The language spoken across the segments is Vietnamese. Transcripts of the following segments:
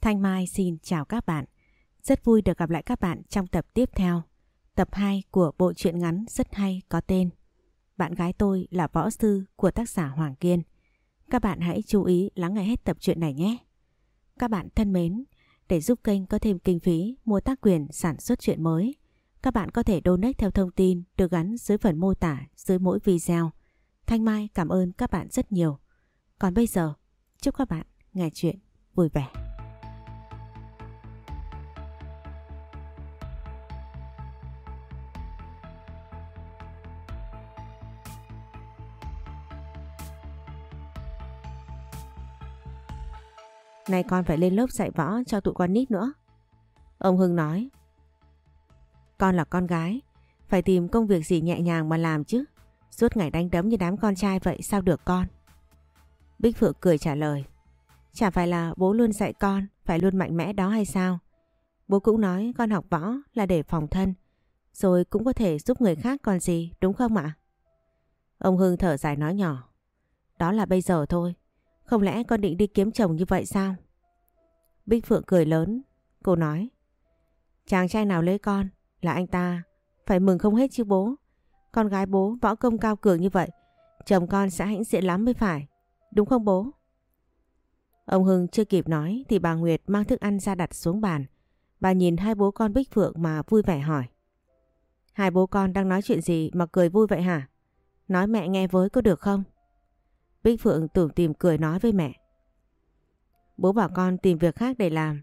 Thanh Mai xin chào các bạn. Rất vui được gặp lại các bạn trong tập tiếp theo. Tập 2 của bộ truyện ngắn rất hay có tên Bạn gái tôi là võ sư của tác giả Hoàng Kiên. Các bạn hãy chú ý lắng nghe hết tập truyện này nhé. Các bạn thân mến, để giúp kênh có thêm kinh phí mua tác quyền sản xuất truyện mới, các bạn có thể donate theo thông tin được gắn dưới phần mô tả dưới mỗi video. Thanh Mai cảm ơn các bạn rất nhiều. Còn bây giờ, chúc các bạn nghe chuyện vui vẻ. Nay con phải lên lớp dạy võ cho tụi con nít nữa. Ông Hưng nói. Con là con gái, phải tìm công việc gì nhẹ nhàng mà làm chứ. Suốt ngày đánh đấm như đám con trai vậy sao được con? Bích Phượng cười trả lời. Chả phải là bố luôn dạy con phải luôn mạnh mẽ đó hay sao? Bố cũng nói con học võ là để phòng thân, rồi cũng có thể giúp người khác còn gì, đúng không ạ? Ông Hưng thở dài nói nhỏ. Đó là bây giờ thôi, không lẽ con định đi kiếm chồng như vậy sao? Bích Phượng cười lớn, cô nói. Chàng trai nào lấy con là anh ta, phải mừng không hết chứ bố. Con gái bố võ công cao cường như vậy, chồng con sẽ hãnh diện lắm mới phải. Đúng không bố? Ông Hưng chưa kịp nói thì bà Nguyệt mang thức ăn ra đặt xuống bàn. Bà nhìn hai bố con Bích Phượng mà vui vẻ hỏi. Hai bố con đang nói chuyện gì mà cười vui vậy hả? Nói mẹ nghe với có được không? Bích Phượng tưởng tìm cười nói với mẹ. Bố bảo con tìm việc khác để làm.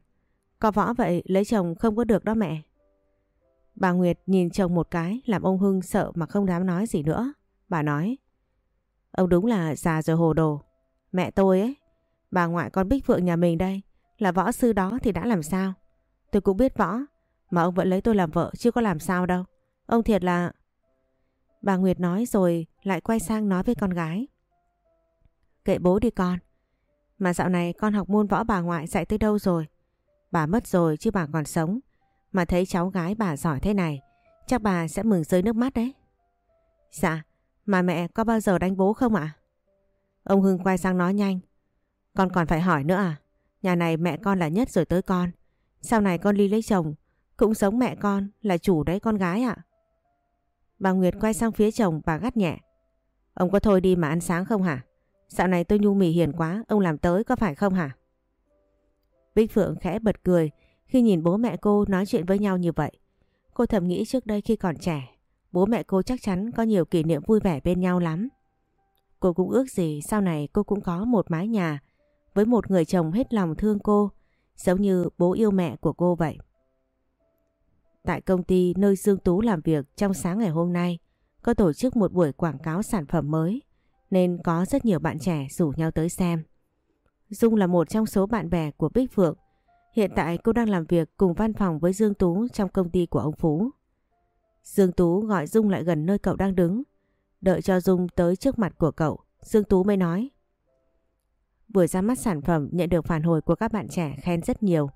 Có võ vậy lấy chồng không có được đó mẹ. Bà Nguyệt nhìn chồng một cái làm ông Hưng sợ mà không dám nói gì nữa. Bà nói. Ông đúng là già rồi hồ đồ. Mẹ tôi ấy, bà ngoại con Bích Phượng nhà mình đây, là võ sư đó thì đã làm sao? Tôi cũng biết võ, mà ông vẫn lấy tôi làm vợ chứ có làm sao đâu. Ông thiệt là... Bà Nguyệt nói rồi lại quay sang nói với con gái. Kệ bố đi con. Mà dạo này con học môn võ bà ngoại dạy tới đâu rồi? Bà mất rồi chứ bà còn sống. Mà thấy cháu gái bà giỏi thế này, chắc bà sẽ mừng rơi nước mắt đấy. Dạ, mà mẹ có bao giờ đánh bố không ạ? Ông Hưng quay sang nói nhanh. Con còn phải hỏi nữa à? Nhà này mẹ con là nhất rồi tới con. Sau này con ly lấy chồng, cũng sống mẹ con là chủ đấy con gái ạ. Bà Nguyệt quay sang phía chồng bà gắt nhẹ. Ông có thôi đi mà ăn sáng không hả? Dạo này tôi nhu mì hiền quá, ông làm tới có phải không hả? Bích Phượng khẽ bật cười khi nhìn bố mẹ cô nói chuyện với nhau như vậy. Cô thầm nghĩ trước đây khi còn trẻ, bố mẹ cô chắc chắn có nhiều kỷ niệm vui vẻ bên nhau lắm. Cô cũng ước gì sau này cô cũng có một mái nhà với một người chồng hết lòng thương cô, giống như bố yêu mẹ của cô vậy. Tại công ty nơi Dương Tú làm việc trong sáng ngày hôm nay, có tổ chức một buổi quảng cáo sản phẩm mới, nên có rất nhiều bạn trẻ rủ nhau tới xem. Dung là một trong số bạn bè của Bích Phượng. Hiện tại cô đang làm việc cùng văn phòng với Dương Tú trong công ty của ông Phú. Dương Tú gọi Dung lại gần nơi cậu đang đứng. Đợi cho Dung tới trước mặt của cậu, Dương Tú mới nói. Vừa ra mắt sản phẩm nhận được phản hồi của các bạn trẻ khen rất nhiều.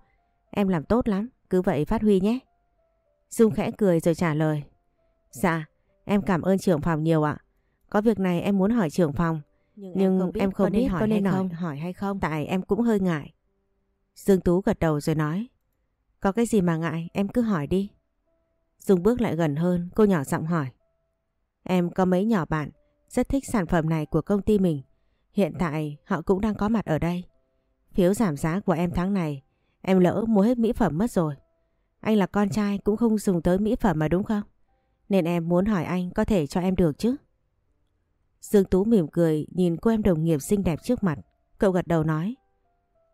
Em làm tốt lắm, cứ vậy phát huy nhé. Dung khẽ cười rồi trả lời. Dạ, em cảm ơn trưởng phòng nhiều ạ. Có việc này em muốn hỏi trưởng phòng. Nhưng, nhưng em không biết, em không biết có nên hỏi, hỏi, hỏi hay không. Tại em cũng hơi ngại. Dương Tú gật đầu rồi nói. Có cái gì mà ngại, em cứ hỏi đi. Dung bước lại gần hơn, cô nhỏ giọng hỏi. Em có mấy nhỏ bạn rất thích sản phẩm này của công ty mình. Hiện tại họ cũng đang có mặt ở đây. Phiếu giảm giá của em tháng này, em lỡ mua hết mỹ phẩm mất rồi. Anh là con trai cũng không dùng tới mỹ phẩm mà đúng không? Nên em muốn hỏi anh có thể cho em được chứ? Dương Tú mỉm cười nhìn cô em đồng nghiệp xinh đẹp trước mặt. Cậu gật đầu nói.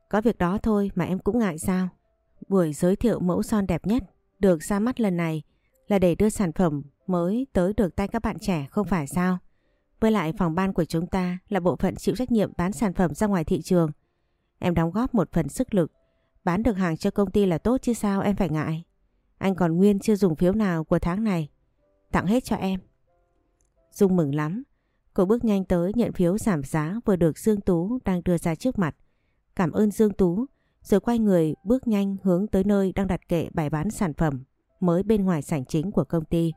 Có việc đó thôi mà em cũng ngại sao? Buổi giới thiệu mẫu son đẹp nhất được ra mắt lần này là để đưa sản phẩm mới tới được tay các bạn trẻ không phải sao? Với lại phòng ban của chúng ta là bộ phận chịu trách nhiệm bán sản phẩm ra ngoài thị trường. Em đóng góp một phần sức lực, bán được hàng cho công ty là tốt chứ sao em phải ngại. Anh còn nguyên chưa dùng phiếu nào của tháng này. Tặng hết cho em. Dung mừng lắm. Cô bước nhanh tới nhận phiếu giảm giá vừa được Dương Tú đang đưa ra trước mặt. Cảm ơn Dương Tú, rồi quay người bước nhanh hướng tới nơi đang đặt kệ bày bán sản phẩm mới bên ngoài sảnh chính của công ty.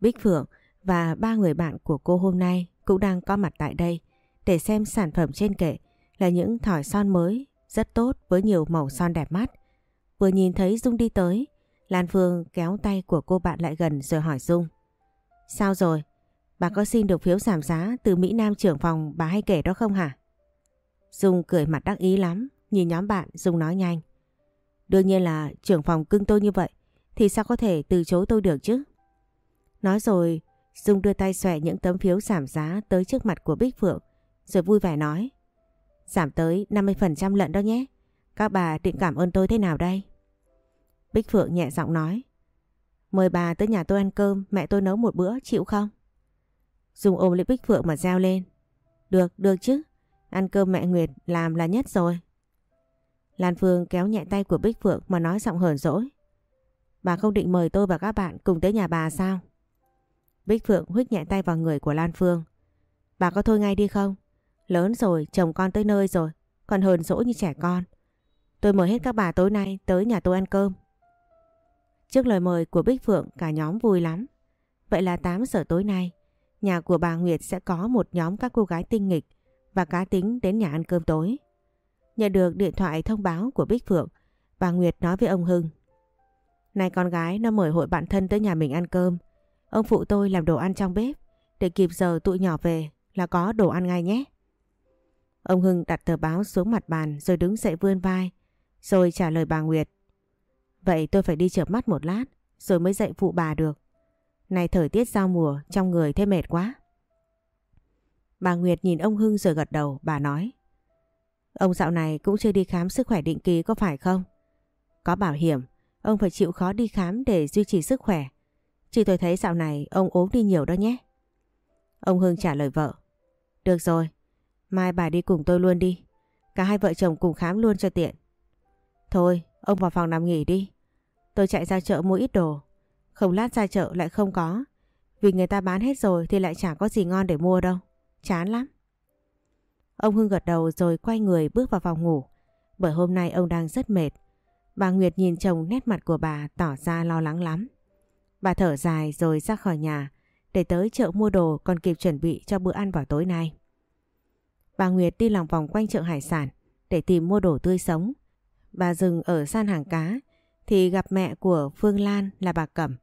Bích Phượng và ba người bạn của cô hôm nay cũng đang có mặt tại đây để xem sản phẩm trên kệ là những thỏi son mới rất tốt với nhiều màu son đẹp mắt. Vừa nhìn thấy Dung đi tới, Lan Phương kéo tay của cô bạn lại gần rồi hỏi Dung. Sao rồi? Bà có xin được phiếu giảm giá từ Mỹ Nam trưởng phòng bà hay kể đó không hả? Dung cười mặt đắc ý lắm, nhìn nhóm bạn Dung nói nhanh. Đương nhiên là trưởng phòng cưng tôi như vậy, thì sao có thể từ chối tôi được chứ? Nói rồi, Dung đưa tay xòe những tấm phiếu giảm giá tới trước mặt của Bích Phượng, rồi vui vẻ nói. Giảm tới 50% lận đó nhé. Các bà định cảm ơn tôi thế nào đây? Bích Phượng nhẹ giọng nói. Mời bà tới nhà tôi ăn cơm, mẹ tôi nấu một bữa, chịu không? Dung ôm lấy Bích Phượng mà reo lên. Được, được chứ. Ăn cơm mẹ Nguyệt làm là nhất rồi. Lan Phương kéo nhẹ tay của Bích Phượng mà nói giọng hờn dỗi. Bà không định mời tôi và các bạn cùng tới nhà bà sao? Bích Phượng huyết nhẹ tay vào người của Lan Phương. Bà có thôi ngay đi không? Lớn rồi, chồng con tới nơi rồi, còn hờn dỗi như trẻ con. Tôi mời hết các bà tối nay tới nhà tôi ăn cơm. Trước lời mời của Bích Phượng cả nhóm vui lắm. Vậy là 8 giờ tối nay, nhà của bà Nguyệt sẽ có một nhóm các cô gái tinh nghịch và cá tính đến nhà ăn cơm tối. Nhận được điện thoại thông báo của Bích Phượng, bà Nguyệt nói với ông Hưng. Này con gái nó mời hội bạn thân tới nhà mình ăn cơm. Ông phụ tôi làm đồ ăn trong bếp, để kịp giờ tụi nhỏ về là có đồ ăn ngay nhé. Ông Hưng đặt tờ báo xuống mặt bàn rồi đứng dậy vươn vai, rồi trả lời bà Nguyệt. Vậy tôi phải đi chợp mắt một lát, rồi mới dậy phụ bà được. Này thời tiết giao mùa, trong người thế mệt quá. Bà Nguyệt nhìn ông Hưng rồi gật đầu, bà nói. Ông dạo này cũng chưa đi khám sức khỏe định kỳ có phải không? Có bảo hiểm, ông phải chịu khó đi khám để duy trì sức khỏe. Chỉ tôi thấy dạo này ông ốm đi nhiều đó nhé. Ông Hưng trả lời vợ. Được rồi, mai bà đi cùng tôi luôn đi. Cả hai vợ chồng cùng khám luôn cho tiện. Thôi, ông vào phòng nằm nghỉ đi. Tôi chạy ra chợ mua ít đồ. Không lát ra chợ lại không có. Vì người ta bán hết rồi thì lại chả có gì ngon để mua đâu. Chán lắm. Ông Hưng gật đầu rồi quay người bước vào phòng ngủ. Bởi hôm nay ông đang rất mệt. Bà Nguyệt nhìn chồng nét mặt của bà tỏ ra lo lắng lắm. Bà thở dài rồi ra khỏi nhà để tới chợ mua đồ còn kịp chuẩn bị cho bữa ăn vào tối nay. Bà Nguyệt đi lòng vòng quanh chợ hải sản để tìm mua đồ tươi sống. Bà dừng ở san hàng cá thì gặp mẹ của Phương Lan là bà Cẩm.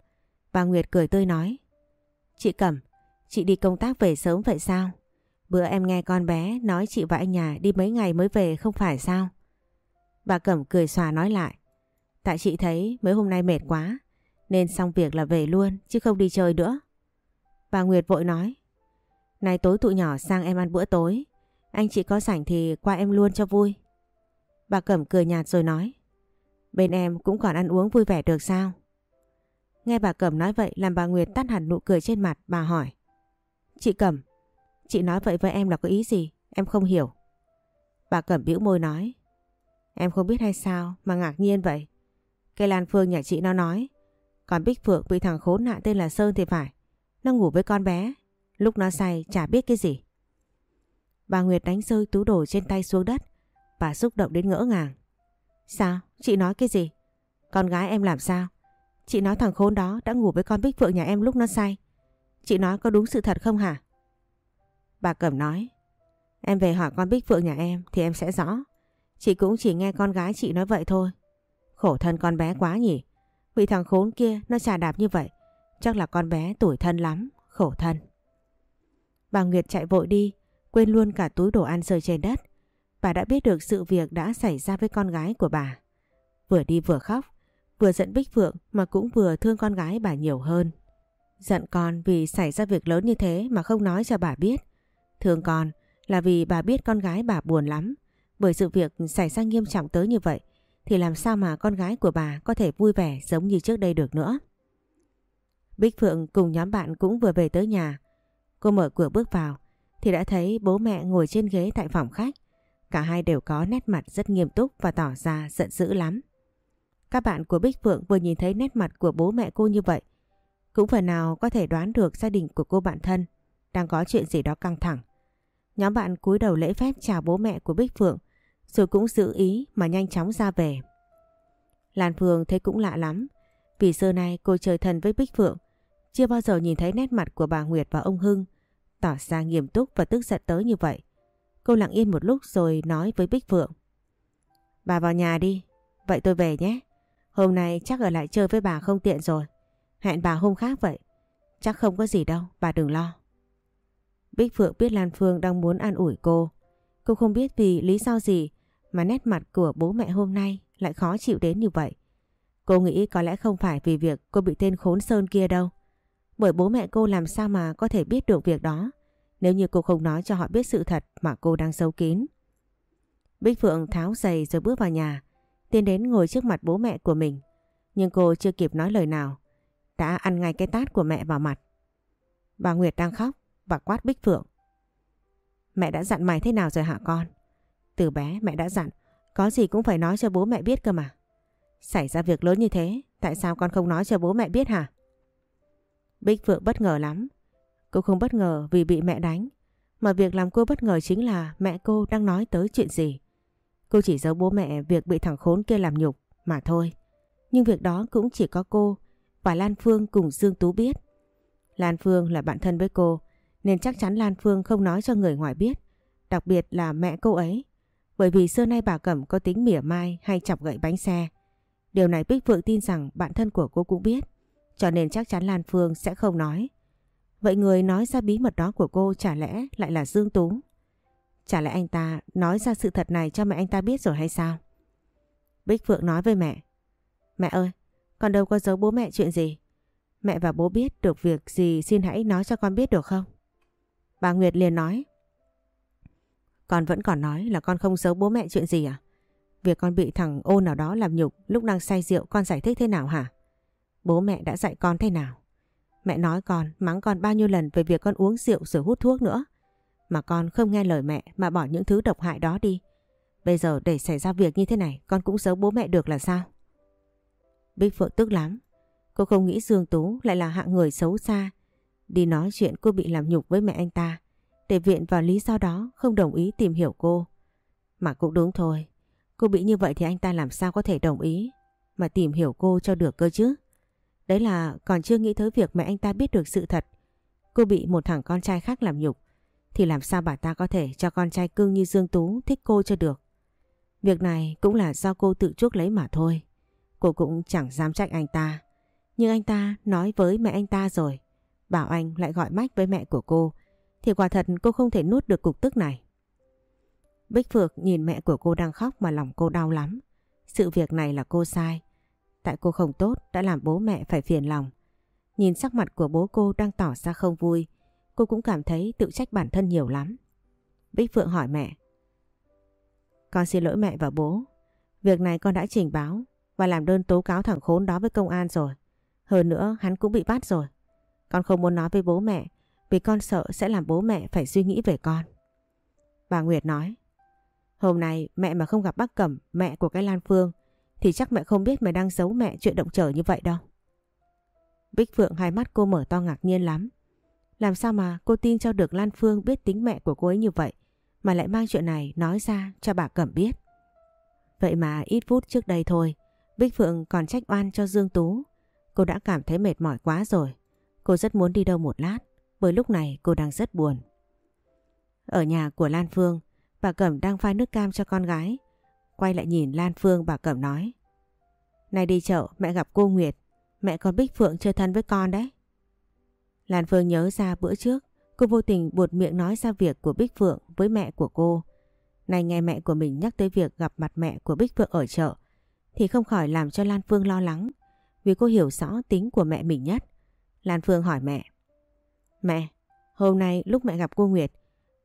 Bà Nguyệt cười tươi nói Chị Cẩm, chị đi công tác về sớm vậy sao? Bữa em nghe con bé nói chị và anh nhà đi mấy ngày mới về không phải sao? Bà Cẩm cười xòa nói lại Tại chị thấy mấy hôm nay mệt quá nên xong việc là về luôn chứ không đi chơi nữa. Bà Nguyệt vội nói nay tối tụi nhỏ sang em ăn bữa tối Anh chị có rảnh thì qua em luôn cho vui. Bà Cẩm cười nhạt rồi nói Bên em cũng còn ăn uống vui vẻ được sao? Nghe bà Cẩm nói vậy, làm bà Nguyệt tắt hẳn nụ cười trên mặt, bà hỏi Chị Cẩm, Chị nói vậy với em là có ý gì? Em không hiểu. Bà Cẩm bĩu môi nói Em không biết hay sao mà ngạc nhiên vậy. Cây Lan Phương nhà chị nó nói, còn Bích Phượng bị thằng khốn nạn tên là Sơn thì phải. Nó ngủ với con bé. Lúc nó say chả biết cái gì. Bà Nguyệt đánh rơi túi đồ trên tay xuống đất. Bà xúc động đến ngỡ ngàng. Sao? Chị nói cái gì? Con gái em làm sao? Chị nói thằng khốn đó đã ngủ với con Bích Phượng nhà em lúc nó say. Chị nói có đúng sự thật không hả? Bà Cẩm nói. Em về hỏi con Bích Phượng nhà em thì em sẽ rõ. Chị cũng chỉ nghe con gái chị nói vậy thôi. Khổ thân con bé quá nhỉ. vì thằng khốn kia nó trà đạp như vậy. Chắc là con bé tuổi thân lắm, khổ thân. Bà Nguyệt chạy vội đi, quên luôn cả túi đồ ăn rơi trên đất. Bà đã biết được sự việc đã xảy ra với con gái của bà. Vừa đi vừa khóc, vừa giận Bích Phượng mà cũng vừa thương con gái bà nhiều hơn. Giận con vì xảy ra việc lớn như thế mà không nói cho bà biết. Thương con là vì bà biết con gái bà buồn lắm bởi sự việc xảy ra nghiêm trọng tới như vậy, thì làm sao mà con gái của bà có thể vui vẻ giống như trước đây được nữa. Bích Phượng cùng nhóm bạn cũng vừa về tới nhà. Cô mở cửa bước vào, thì đã thấy bố mẹ ngồi trên ghế tại phòng khách. Cả hai đều có nét mặt rất nghiêm túc và tỏ ra giận dữ lắm. Các bạn của Bích Phượng vừa nhìn thấy nét mặt của bố mẹ cô như vậy cũng phần nào có thể đoán được gia đình của cô bạn thân đang có chuyện gì đó căng thẳng. Nhóm bạn cúi đầu lễ phép chào bố mẹ của Bích Phượng rồi cũng giữ ý mà nhanh chóng ra về. Lan Phương thấy cũng lạ lắm, vì xưa nay cô chơi thân với Bích Phượng, chưa bao giờ nhìn thấy nét mặt của bà Nguyệt và ông Hưng tỏ ra nghiêm túc và tức giận tới như vậy. Cô lặng yên một lúc rồi nói với Bích Phượng. Bà vào nhà đi, vậy tôi về nhé. Hôm nay chắc ở lại chơi với bà không tiện rồi. Hẹn bà hôm khác vậy. Chắc không có gì đâu, bà đừng lo. Bích Phượng biết Lan Phương đang muốn an ủi cô. Cô không biết vì lý do gì mà nét mặt của bố mẹ hôm nay lại khó chịu đến như vậy. Cô nghĩ có lẽ không phải vì việc cô bị tên khốn sơn kia đâu. Bởi bố mẹ cô làm sao mà có thể biết được việc đó nếu như cô không nói cho họ biết sự thật mà cô đang giấu kín. Bích Phượng tháo giày rồi bước vào nhà, tiến đến ngồi trước mặt bố mẹ của mình. Nhưng cô chưa kịp nói lời nào, đã ăn ngay cái tát của mẹ vào mặt. Bà Nguyệt đang khóc và quát Bích Phượng. Mẹ đã dặn mày thế nào rồi hả con? Từ bé mẹ đã dặn, có gì cũng phải nói cho bố mẹ biết cơ mà. Xảy ra việc lớn như thế, tại sao con không nói cho bố mẹ biết hả? Bích Phượng bất ngờ lắm. Cô không bất ngờ vì bị mẹ đánh, mà việc làm cô bất ngờ chính là mẹ cô đang nói tới chuyện gì. Cô chỉ giấu bố mẹ việc bị thằng khốn kia làm nhục mà thôi. Nhưng việc đó cũng chỉ có cô và Lan Phương cùng Dương Tú biết. Lan Phương là bạn thân với cô, nên chắc chắn Lan Phương không nói cho người ngoài biết. Đặc biệt là mẹ cô ấy. Bởi vì xưa nay bà Cẩm có tính mỉa mai hay chọc gậy bánh xe. Điều này Bích Phượng tin rằng bạn thân của cô cũng biết. Cho nên chắc chắn Lan Phương sẽ không nói. Vậy người nói ra bí mật đó của cô chả lẽ lại là Dương Tú? Chả lẽ anh ta nói ra sự thật này cho mẹ anh ta biết rồi hay sao? Bích Phượng nói với mẹ. Mẹ ơi, con đâu có giấu bố mẹ chuyện gì. Mẹ và bố biết được việc gì xin hãy nói cho con biết được không? Bà Nguyệt liền nói. Con vẫn còn nói là con không giấu bố mẹ chuyện gì à? Việc con bị thằng ô nào đó làm nhục lúc đang say rượu con giải thích thế nào hả? Bố mẹ đã dạy con thế nào? Mẹ nói con, mắng con bao nhiêu lần về việc con uống rượu rồi hút thuốc nữa. Mà con không nghe lời mẹ mà bỏ những thứ độc hại đó đi. Bây giờ để xảy ra việc như thế này, con cũng giấu bố mẹ được là sao? Bích Phượng tức lắm. Cô không nghĩ Dương Tú lại là hạng người xấu xa. Đi nói chuyện cô bị làm nhục với mẹ anh ta. Để viện vào lý do đó, không đồng ý tìm hiểu cô. Mà cũng đúng thôi. Cô bị như vậy thì anh ta làm sao có thể đồng ý mà tìm hiểu cô cho được cơ chứ. Đấy là còn chưa nghĩ tới việc mẹ anh ta biết được sự thật. Cô bị một thằng con trai khác làm nhục. Thì làm sao bà ta có thể cho con trai cưng như Dương Tú thích cô cho được. Việc này cũng là do cô tự chuốc lấy mà thôi. Cô cũng chẳng dám trách anh ta. Nhưng anh ta nói với mẹ anh ta rồi. Bảo anh lại gọi mách với mẹ của cô. Thì quả thật cô không thể nuốt được cục tức này. Bích Phược nhìn mẹ của cô đang khóc mà lòng cô đau lắm. Sự việc này là cô sai. Tại cô không tốt, đã làm bố mẹ phải phiền lòng. Nhìn sắc mặt của bố cô đang tỏ ra không vui. Cô cũng cảm thấy tự trách bản thân nhiều lắm. Bích Phượng hỏi mẹ. Con xin lỗi mẹ và bố. Việc này con đã trình báo và làm đơn tố cáo thằng khốn đó với công an rồi. Hơn nữa hắn cũng bị bắt rồi. Con không muốn nói với bố mẹ vì con sợ sẽ làm bố mẹ phải suy nghĩ về con. Bà Nguyệt nói Hôm nay mẹ mà không gặp bác Cẩm, mẹ của cái Lan Phương thì chắc mẹ không biết mày đang giấu mẹ chuyện động trời như vậy đâu. Bích Phượng hai mắt cô mở to ngạc nhiên lắm. Làm sao mà cô tin cho được Lan Phương biết tính mẹ của cô ấy như vậy mà lại mang chuyện này nói ra cho bà Cẩm biết. Vậy mà ít phút trước đây thôi, Bích Phượng còn trách oan cho Dương Tú. Cô đã cảm thấy mệt mỏi quá rồi. Cô rất muốn đi đâu một lát, bởi lúc này cô đang rất buồn. Ở nhà của Lan Phương, bà Cẩm đang pha nước cam cho con gái. Quay lại nhìn Lan Phương bà Cẩm nói. Này đi chợ mẹ gặp cô Nguyệt, mẹ con Bích Phượng chơi thân với con đấy. Lan Phương nhớ ra bữa trước, cô vô tình buột miệng nói ra việc của Bích Phượng với mẹ của cô. Này nghe mẹ của mình nhắc tới việc gặp mặt mẹ của Bích Phượng ở chợ, thì không khỏi làm cho Lan Phương lo lắng, vì cô hiểu rõ tính của mẹ mình nhất. Lan Phương hỏi mẹ. Mẹ, hôm nay lúc mẹ gặp cô Nguyệt,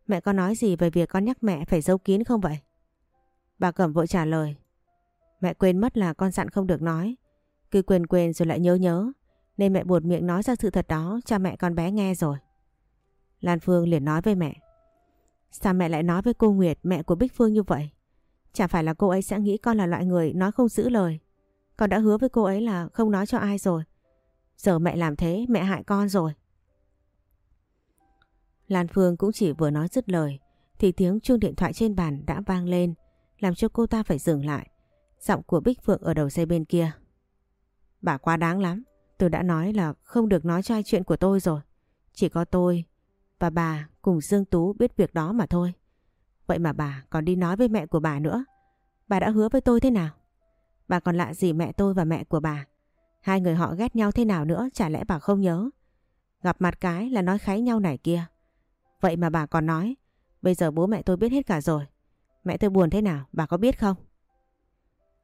mẹ có nói gì về việc con nhắc mẹ phải giấu kín không vậy? Bà Cẩm vội trả lời. Mẹ quên mất là con dặn không được nói. Cứ quên quên rồi lại nhớ nhớ. Nên mẹ buột miệng nói ra sự thật đó cho mẹ con bé nghe rồi. Lan Phương liền nói với mẹ. Sao mẹ lại nói với cô Nguyệt, mẹ của Bích Phương như vậy? Chả phải là cô ấy sẽ nghĩ con là loại người nói không giữ lời. Con đã hứa với cô ấy là không nói cho ai rồi. Giờ mẹ làm thế, mẹ hại con rồi. Lan Phương cũng chỉ vừa nói dứt lời, thì tiếng chuông điện thoại trên bàn đã vang lên, làm cho cô ta phải dừng lại. Giọng của Bích Phượng ở đầu dây bên kia. Bà quá đáng lắm. Tôi đã nói là không được nói cho ai chuyện của tôi rồi. Chỉ có tôi và bà cùng Dương Tú biết việc đó mà thôi. Vậy mà bà còn đi nói với mẹ của bà nữa. Bà đã hứa với tôi thế nào? Bà còn lạ gì mẹ tôi và mẹ của bà? Hai người họ ghét nhau thế nào nữa chả lẽ bà không nhớ? Gặp mặt cái là nói kháy nhau này kia. Vậy mà bà còn nói, bây giờ bố mẹ tôi biết hết cả rồi. Mẹ tôi buồn thế nào, bà có biết không?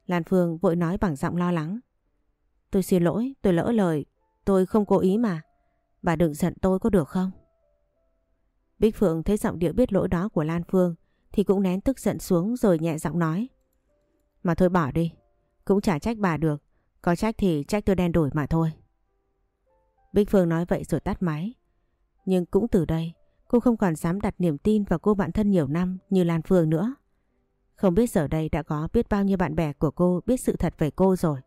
Lan Phương vội nói bằng giọng lo lắng. Tôi xin lỗi, tôi lỡ lời, tôi không cố ý mà. Bà đừng giận tôi có được không? Bích Phượng thấy giọng điệu biết lỗi đó của Lan Phương thì cũng nén tức giận xuống rồi nhẹ giọng nói. Mà thôi bỏ đi, cũng chả trách bà được, có trách thì trách tôi đen đổi mà thôi. Bích Phương nói vậy rồi tắt máy. Nhưng cũng từ đây, cô không còn dám đặt niềm tin vào cô bạn thân nhiều năm như Lan Phương nữa. Không biết giờ đây đã có biết bao nhiêu bạn bè của cô biết sự thật về cô rồi.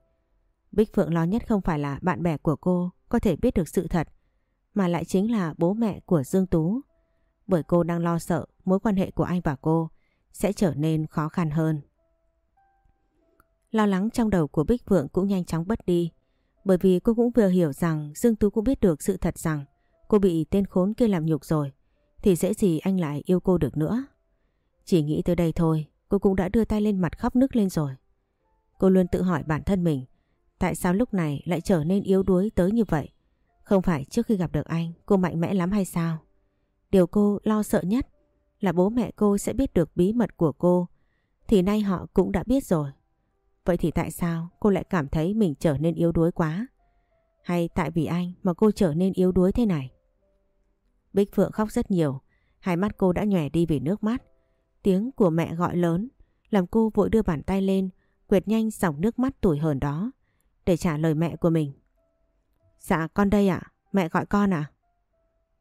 Bích Phượng lo nhất không phải là bạn bè của cô có thể biết được sự thật, mà lại chính là bố mẹ của Dương Tú. Bởi cô đang lo sợ mối quan hệ của anh và cô sẽ trở nên khó khăn hơn. Lo lắng trong đầu của Bích Phượng cũng nhanh chóng bất đi, bởi vì cô cũng vừa hiểu rằng Dương Tú cũng biết được sự thật rằng cô bị tên khốn kia làm nhục rồi, thì dễ gì anh lại yêu cô được nữa. Chỉ nghĩ tới đây thôi, cô cũng đã đưa tay lên mặt khóc nức lên rồi. Cô luôn tự hỏi bản thân mình, tại sao lúc này lại trở nên yếu đuối tới như vậy? Không phải trước khi gặp được anh cô mạnh mẽ lắm hay sao? Điều cô lo sợ nhất là bố mẹ cô sẽ biết được bí mật của cô thì nay họ cũng đã biết rồi. Vậy thì tại sao cô lại cảm thấy mình trở nên yếu đuối quá? Hay tại vì anh mà cô trở nên yếu đuối thế này? Bích Phượng khóc rất nhiều, hai mắt cô đã nhòe đi vì nước mắt. Tiếng của mẹ gọi lớn, làm cô vội đưa bàn tay lên, quệt nhanh dòng nước mắt tủi hờn đó, để trả lời mẹ của mình. Dạ con đây ạ, mẹ gọi con à?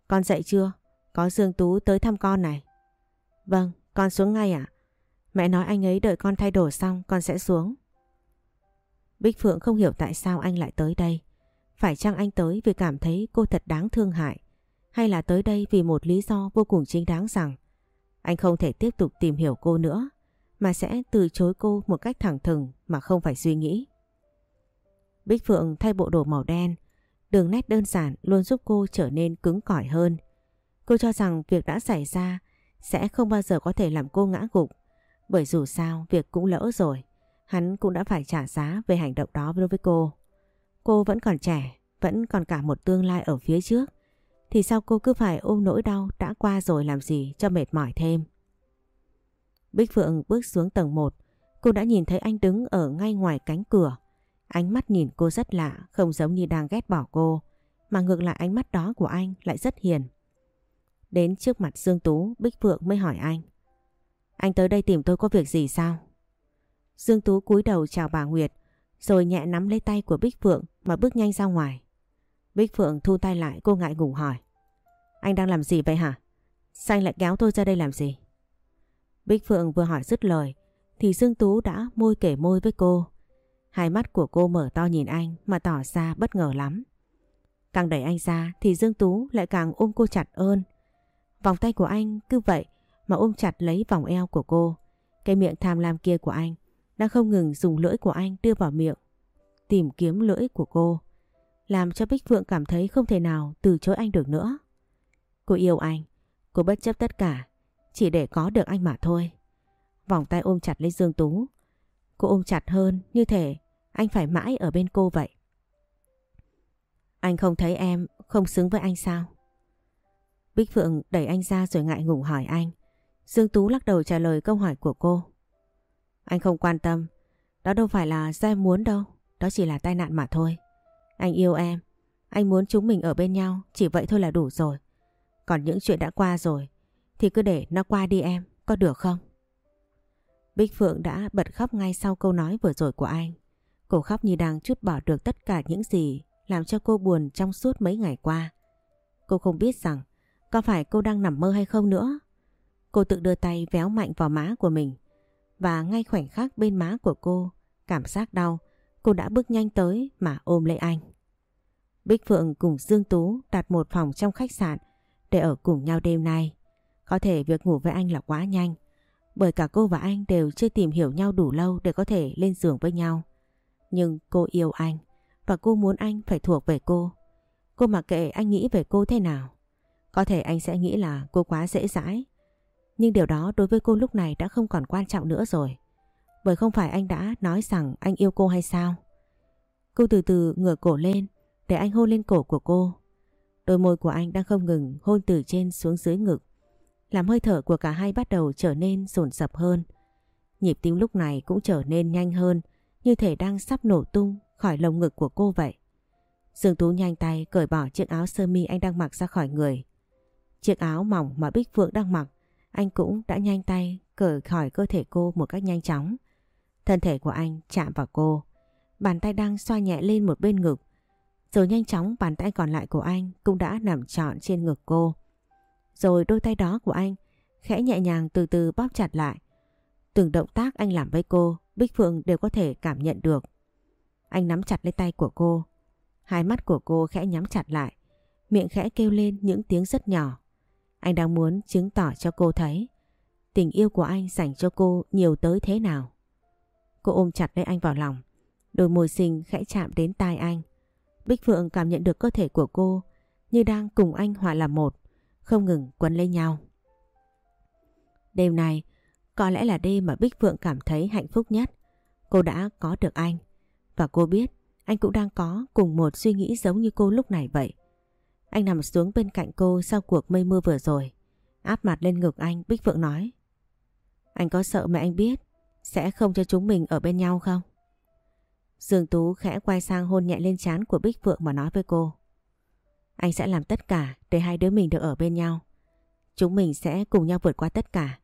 Con dậy chưa? Có Dương Tú tới thăm con này. Vâng, con xuống ngay ạ. Mẹ nói anh ấy đợi con thay đồ xong con sẽ xuống. Bích Phượng không hiểu tại sao anh lại tới đây. Phải chăng anh tới vì cảm thấy cô thật đáng thương hại? Hay là tới đây vì một lý do vô cùng chính đáng rằng anh không thể tiếp tục tìm hiểu cô nữa mà sẽ từ chối cô một cách thẳng thừng mà không phải suy nghĩ. Bích Phượng thay bộ đồ màu đen, đường nét đơn giản luôn giúp cô trở nên cứng cỏi hơn. Cô cho rằng việc đã xảy ra sẽ không bao giờ có thể làm cô ngã gục bởi dù sao việc cũng lỡ rồi. Hắn cũng đã phải trả giá về hành động đó đối với cô. Cô vẫn còn trẻ, vẫn còn cả một tương lai ở phía trước. Thì sao cô cứ phải ôm nỗi đau đã qua rồi làm gì cho mệt mỏi thêm. Bích Phượng bước xuống tầng 1. Cô đã nhìn thấy anh đứng ở ngay ngoài cánh cửa. Ánh mắt nhìn cô rất lạ, không giống như đang ghét bỏ cô. Mà ngược lại ánh mắt đó của anh lại rất hiền. Đến trước mặt Dương Tú, Bích Phượng mới hỏi anh. Anh tới đây tìm tôi có việc gì sao? Dương Tú cúi đầu chào bà Nguyệt, rồi nhẹ nắm lấy tay của Bích Phượng mà bước nhanh ra ngoài. Bích Phượng thu tay lại cô ngại ngùng hỏi. Anh đang làm gì vậy hả? Sao anh lại kéo tôi ra đây làm gì? Bích Phượng vừa hỏi dứt lời thì Dương Tú đã môi kể môi với cô. Hai mắt của cô mở to nhìn anh mà tỏ ra bất ngờ lắm. Càng đẩy anh ra thì Dương Tú lại càng ôm cô chặt ơn. Vòng tay của anh cứ vậy mà ôm chặt lấy vòng eo của cô. Cái miệng tham lam kia của anh đang không ngừng dùng lưỡi của anh đưa vào miệng, tìm kiếm lưỡi của cô. Làm cho Bích Phượng cảm thấy không thể nào từ chối anh được nữa. Cô yêu anh, cô bất chấp tất cả, chỉ để có được anh mà thôi. Vòng tay ôm chặt lấy Dương Tú. Cô ôm chặt hơn, như thể anh phải mãi ở bên cô vậy. Anh không thấy em, không xứng với anh sao? Bích Phượng đẩy anh ra rồi ngại ngùng hỏi anh. Dương Tú lắc đầu trả lời câu hỏi của cô. Anh không quan tâm. Đó đâu phải là do em muốn đâu. Đó chỉ là tai nạn mà thôi. Anh yêu em. Anh muốn chúng mình ở bên nhau. Chỉ vậy thôi là đủ rồi. Còn những chuyện đã qua rồi. Thì cứ để nó qua đi em. Có được không? Bích Phượng đã bật khóc ngay sau câu nói vừa rồi của anh. Cô khóc như đang chút bỏ được tất cả những gì làm cho cô buồn trong suốt mấy ngày qua. Cô không biết rằng có phải cô đang nằm mơ hay không nữa. Cô tự đưa tay véo mạnh vào má của mình và ngay khoảnh khắc bên má của cô, cảm giác đau, cô đã bước nhanh tới mà ôm lấy anh. Bích Phượng cùng Dương Tú đặt một phòng trong khách sạn để ở cùng nhau đêm nay. Có thể việc ngủ với anh là quá nhanh bởi cả cô và anh đều chưa tìm hiểu nhau đủ lâu để có thể lên giường với nhau. Nhưng cô yêu anh, và cô muốn anh phải thuộc về cô. Cô mặc kệ anh nghĩ về cô thế nào. Có thể anh sẽ nghĩ là cô quá dễ dãi. Nhưng điều đó đối với cô lúc này đã không còn quan trọng nữa rồi. Bởi không phải anh đã nói rằng anh yêu cô hay sao? Cô từ từ ngửa cổ lên để anh hôn lên cổ của cô. Đôi môi của anh đang không ngừng hôn từ trên xuống dưới ngực. Làm hơi thở của cả hai bắt đầu trở nên sồn sập hơn. Nhịp tim lúc này cũng trở nên nhanh hơn, như thể đang sắp nổ tung khỏi lồng ngực của cô vậy. Dương Tú nhanh tay cởi bỏ chiếc áo sơ mi anh đang mặc ra khỏi người. Chiếc áo mỏng mà Bích Phượng đang mặc, anh cũng đã nhanh tay cởi khỏi cơ thể cô một cách nhanh chóng. Thân thể của anh chạm vào cô. Bàn tay đang xoa nhẹ lên một bên ngực. Rồi nhanh chóng bàn tay còn lại của anh cũng đã nằm trọn trên ngực cô. Rồi đôi tay đó của anh khẽ nhẹ nhàng từ từ bóp chặt lại. Từng động tác anh làm với cô, Bích Phượng đều có thể cảm nhận được. Anh nắm chặt lấy tay của cô. Hai mắt của cô khẽ nhắm chặt lại. Miệng khẽ kêu lên những tiếng rất nhỏ. Anh đang muốn chứng tỏ cho cô thấy tình yêu của anh dành cho cô nhiều tới thế nào. Cô ôm chặt lấy anh vào lòng. Đôi môi xinh khẽ chạm đến tai anh. Bích Phượng cảm nhận được cơ thể của cô như đang cùng anh hòa làm một, không ngừng quấn lấy nhau. Đêm này có lẽ là đêm mà Bích Phượng cảm thấy hạnh phúc nhất. Cô đã có được anh và cô biết anh cũng đang có cùng một suy nghĩ giống như cô lúc này vậy. Anh nằm xuống bên cạnh cô sau cuộc mây mưa vừa rồi. Áp mặt lên ngực anh, Bích Phượng nói. Anh có sợ mẹ anh biết sẽ không cho chúng mình ở bên nhau không? Dương Tú khẽ quay sang hôn nhẹ lên trán của Bích Phượng mà nói với cô. Anh sẽ làm tất cả để hai đứa mình được ở bên nhau. Chúng mình sẽ cùng nhau vượt qua tất cả.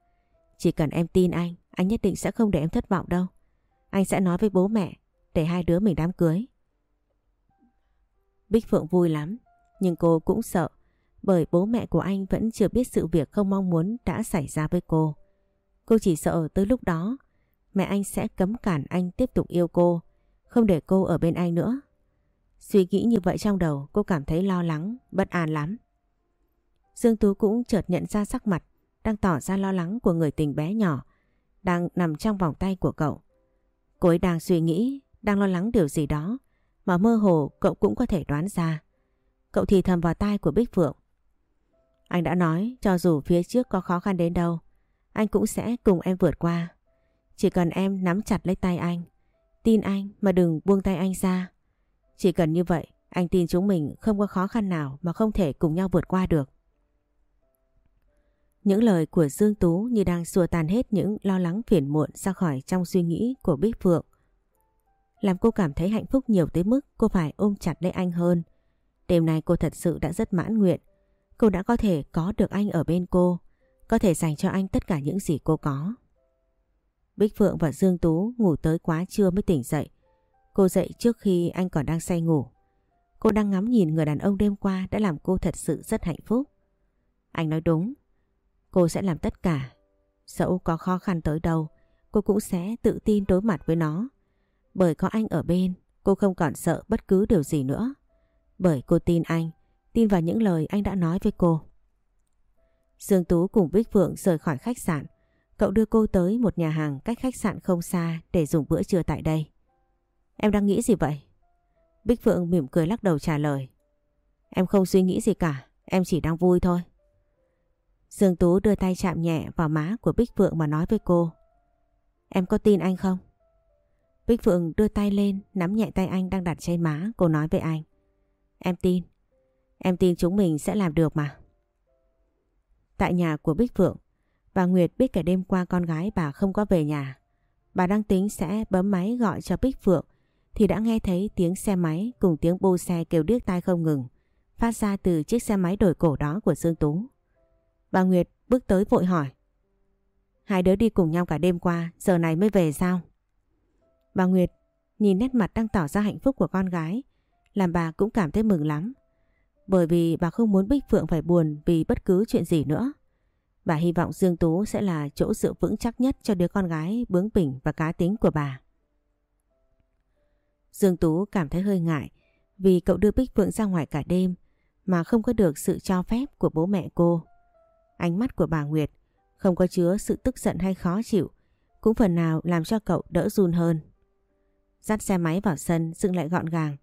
Chỉ cần em tin anh, anh nhất định sẽ không để em thất vọng đâu. Anh sẽ nói với bố mẹ để hai đứa mình đám cưới. Bích Phượng vui lắm, nhưng cô cũng sợ bởi bố mẹ của anh vẫn chưa biết sự việc không mong muốn đã xảy ra với cô. Cô chỉ sợ tới lúc đó mẹ anh sẽ cấm cản anh tiếp tục yêu cô, không để cô ở bên anh nữa. Suy nghĩ như vậy trong đầu cô cảm thấy lo lắng, bất an lắm. Dương Tú cũng chợt nhận ra sắc mặt đang tỏ ra lo lắng của người tình bé nhỏ đang nằm trong vòng tay của cậu. Cô ấy đang suy nghĩ, đang lo lắng điều gì đó mà mơ hồ cậu cũng có thể đoán ra. Cậu thì thầm vào tai của Bích Phượng. Anh đã nói cho dù phía trước có khó khăn đến đâu, anh cũng sẽ cùng em vượt qua. Chỉ cần em nắm chặt lấy tay anh, tin anh mà đừng buông tay anh ra. Chỉ cần như vậy, anh tin chúng mình không có khó khăn nào mà không thể cùng nhau vượt qua được. Những lời của Dương Tú như đang xua tan hết những lo lắng phiền muộn ra khỏi trong suy nghĩ của Bích Phượng. Làm cô cảm thấy hạnh phúc nhiều tới mức cô phải ôm chặt lấy anh hơn. Đêm nay cô thật sự đã rất mãn nguyện. Cô đã có thể có được anh ở bên cô, có thể dành cho anh tất cả những gì cô có. Bích Phượng và Dương Tú ngủ tới quá trưa mới tỉnh dậy. Cô dậy trước khi anh còn đang say ngủ. Cô đang ngắm nhìn người đàn ông đêm qua đã làm cô thật sự rất hạnh phúc. Anh nói đúng, cô sẽ làm tất cả. Dẫu có khó khăn tới đâu, cô cũng sẽ tự tin đối mặt với nó. Bởi có anh ở bên, cô không còn sợ bất cứ điều gì nữa. Bởi cô tin anh, tin vào những lời anh đã nói với cô. Dương Tú cùng Bích Phượng rời khỏi khách sạn. Cậu đưa cô tới một nhà hàng cách khách sạn không xa để dùng bữa trưa tại đây. Em đang nghĩ gì vậy? Bích Phượng mỉm cười lắc đầu trả lời. Em không suy nghĩ gì cả, em chỉ đang vui thôi. Dương Tú đưa tay chạm nhẹ vào má của Bích Phượng mà nói với cô. Em có tin anh không? Bích Phượng đưa tay lên nắm nhẹ tay anh đang đặt trên má cô nói với anh. Em tin. Em tin chúng mình sẽ làm được mà. Tại nhà của Bích Phượng, bà Nguyệt biết cả đêm qua con gái bà không có về nhà. Bà đang tính sẽ bấm máy gọi cho Bích Phượng thì đã nghe thấy tiếng xe máy cùng tiếng bô xe kêu điếc tai không ngừng, phát ra từ chiếc xe máy đổi cổ đó của Dương Tú. Bà Nguyệt bước tới vội hỏi, Hai đứa đi cùng nhau cả đêm qua, giờ này mới về sao? Bà Nguyệt nhìn nét mặt đang tỏ ra hạnh phúc của con gái, làm bà cũng cảm thấy mừng lắm. Bởi vì bà không muốn Bích Phượng phải buồn vì bất cứ chuyện gì nữa. Bà hy vọng Dương Tú sẽ là chỗ dựa vững chắc nhất cho đứa con gái bướng bỉnh và cá tính của bà. Dương Tú cảm thấy hơi ngại vì cậu đưa Bích Phượng ra ngoài cả đêm mà không có được sự cho phép của bố mẹ cô. Ánh mắt của bà Nguyệt không có chứa sự tức giận hay khó chịu cũng phần nào làm cho cậu đỡ run hơn. Dắt xe máy vào sân dựng lại gọn gàng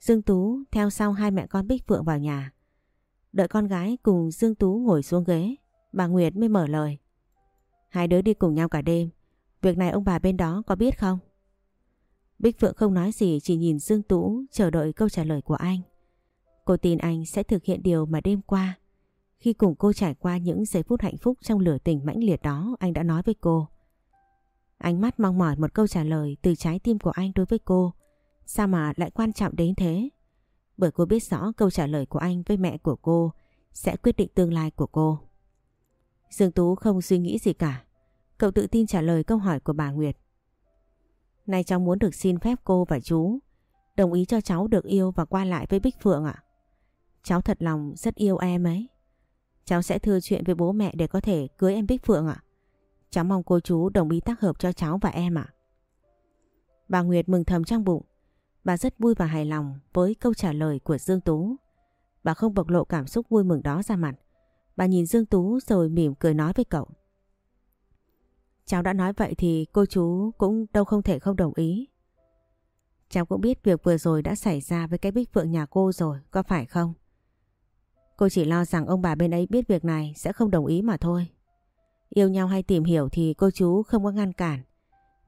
Dương Tú theo sau hai mẹ con Bích Phượng vào nhà. Đợi con gái cùng Dương Tú ngồi xuống ghế, bà Nguyệt mới mở lời. Hai đứa đi cùng nhau cả đêm, Việc này ông bà bên đó có biết không? Bích Phượng không nói gì, chỉ nhìn Dương Tú, chờ đợi câu trả lời của anh. Cô tin anh sẽ thực hiện điều mà đêm qua. Khi cùng cô trải qua những giây phút hạnh phúc trong lửa tình mãnh liệt đó, anh đã nói với cô. Ánh mắt mong mỏi một câu trả lời từ trái tim của anh đối với cô. Sao mà lại quan trọng đến thế? Bởi cô biết rõ câu trả lời của anh với mẹ của cô sẽ quyết định tương lai của cô. Dương Tú không suy nghĩ gì cả. Cậu tự tin trả lời câu hỏi của bà Nguyệt. Nay cháu muốn được xin phép cô và chú đồng ý cho cháu được yêu và qua lại với Bích Phượng ạ. Cháu thật lòng rất yêu em ấy. Cháu sẽ thưa chuyện với bố mẹ để có thể cưới em Bích Phượng ạ. Cháu mong cô chú đồng ý tác hợp cho cháu và em ạ. Bà Nguyệt mừng thầm trong bụng. Bà rất vui và hài lòng với câu trả lời của Dương Tú. Bà không bộc lộ cảm xúc vui mừng đó ra mặt. Bà nhìn Dương Tú rồi mỉm cười nói với cậu. Cháu đã nói vậy thì cô chú cũng đâu không thể không đồng ý. Cháu cũng biết việc vừa rồi đã xảy ra với cái bích phượng nhà cô rồi, có phải không? Cô chỉ lo rằng ông bà bên ấy biết việc này sẽ không đồng ý mà thôi. Yêu nhau hay tìm hiểu thì cô chú không có ngăn cản.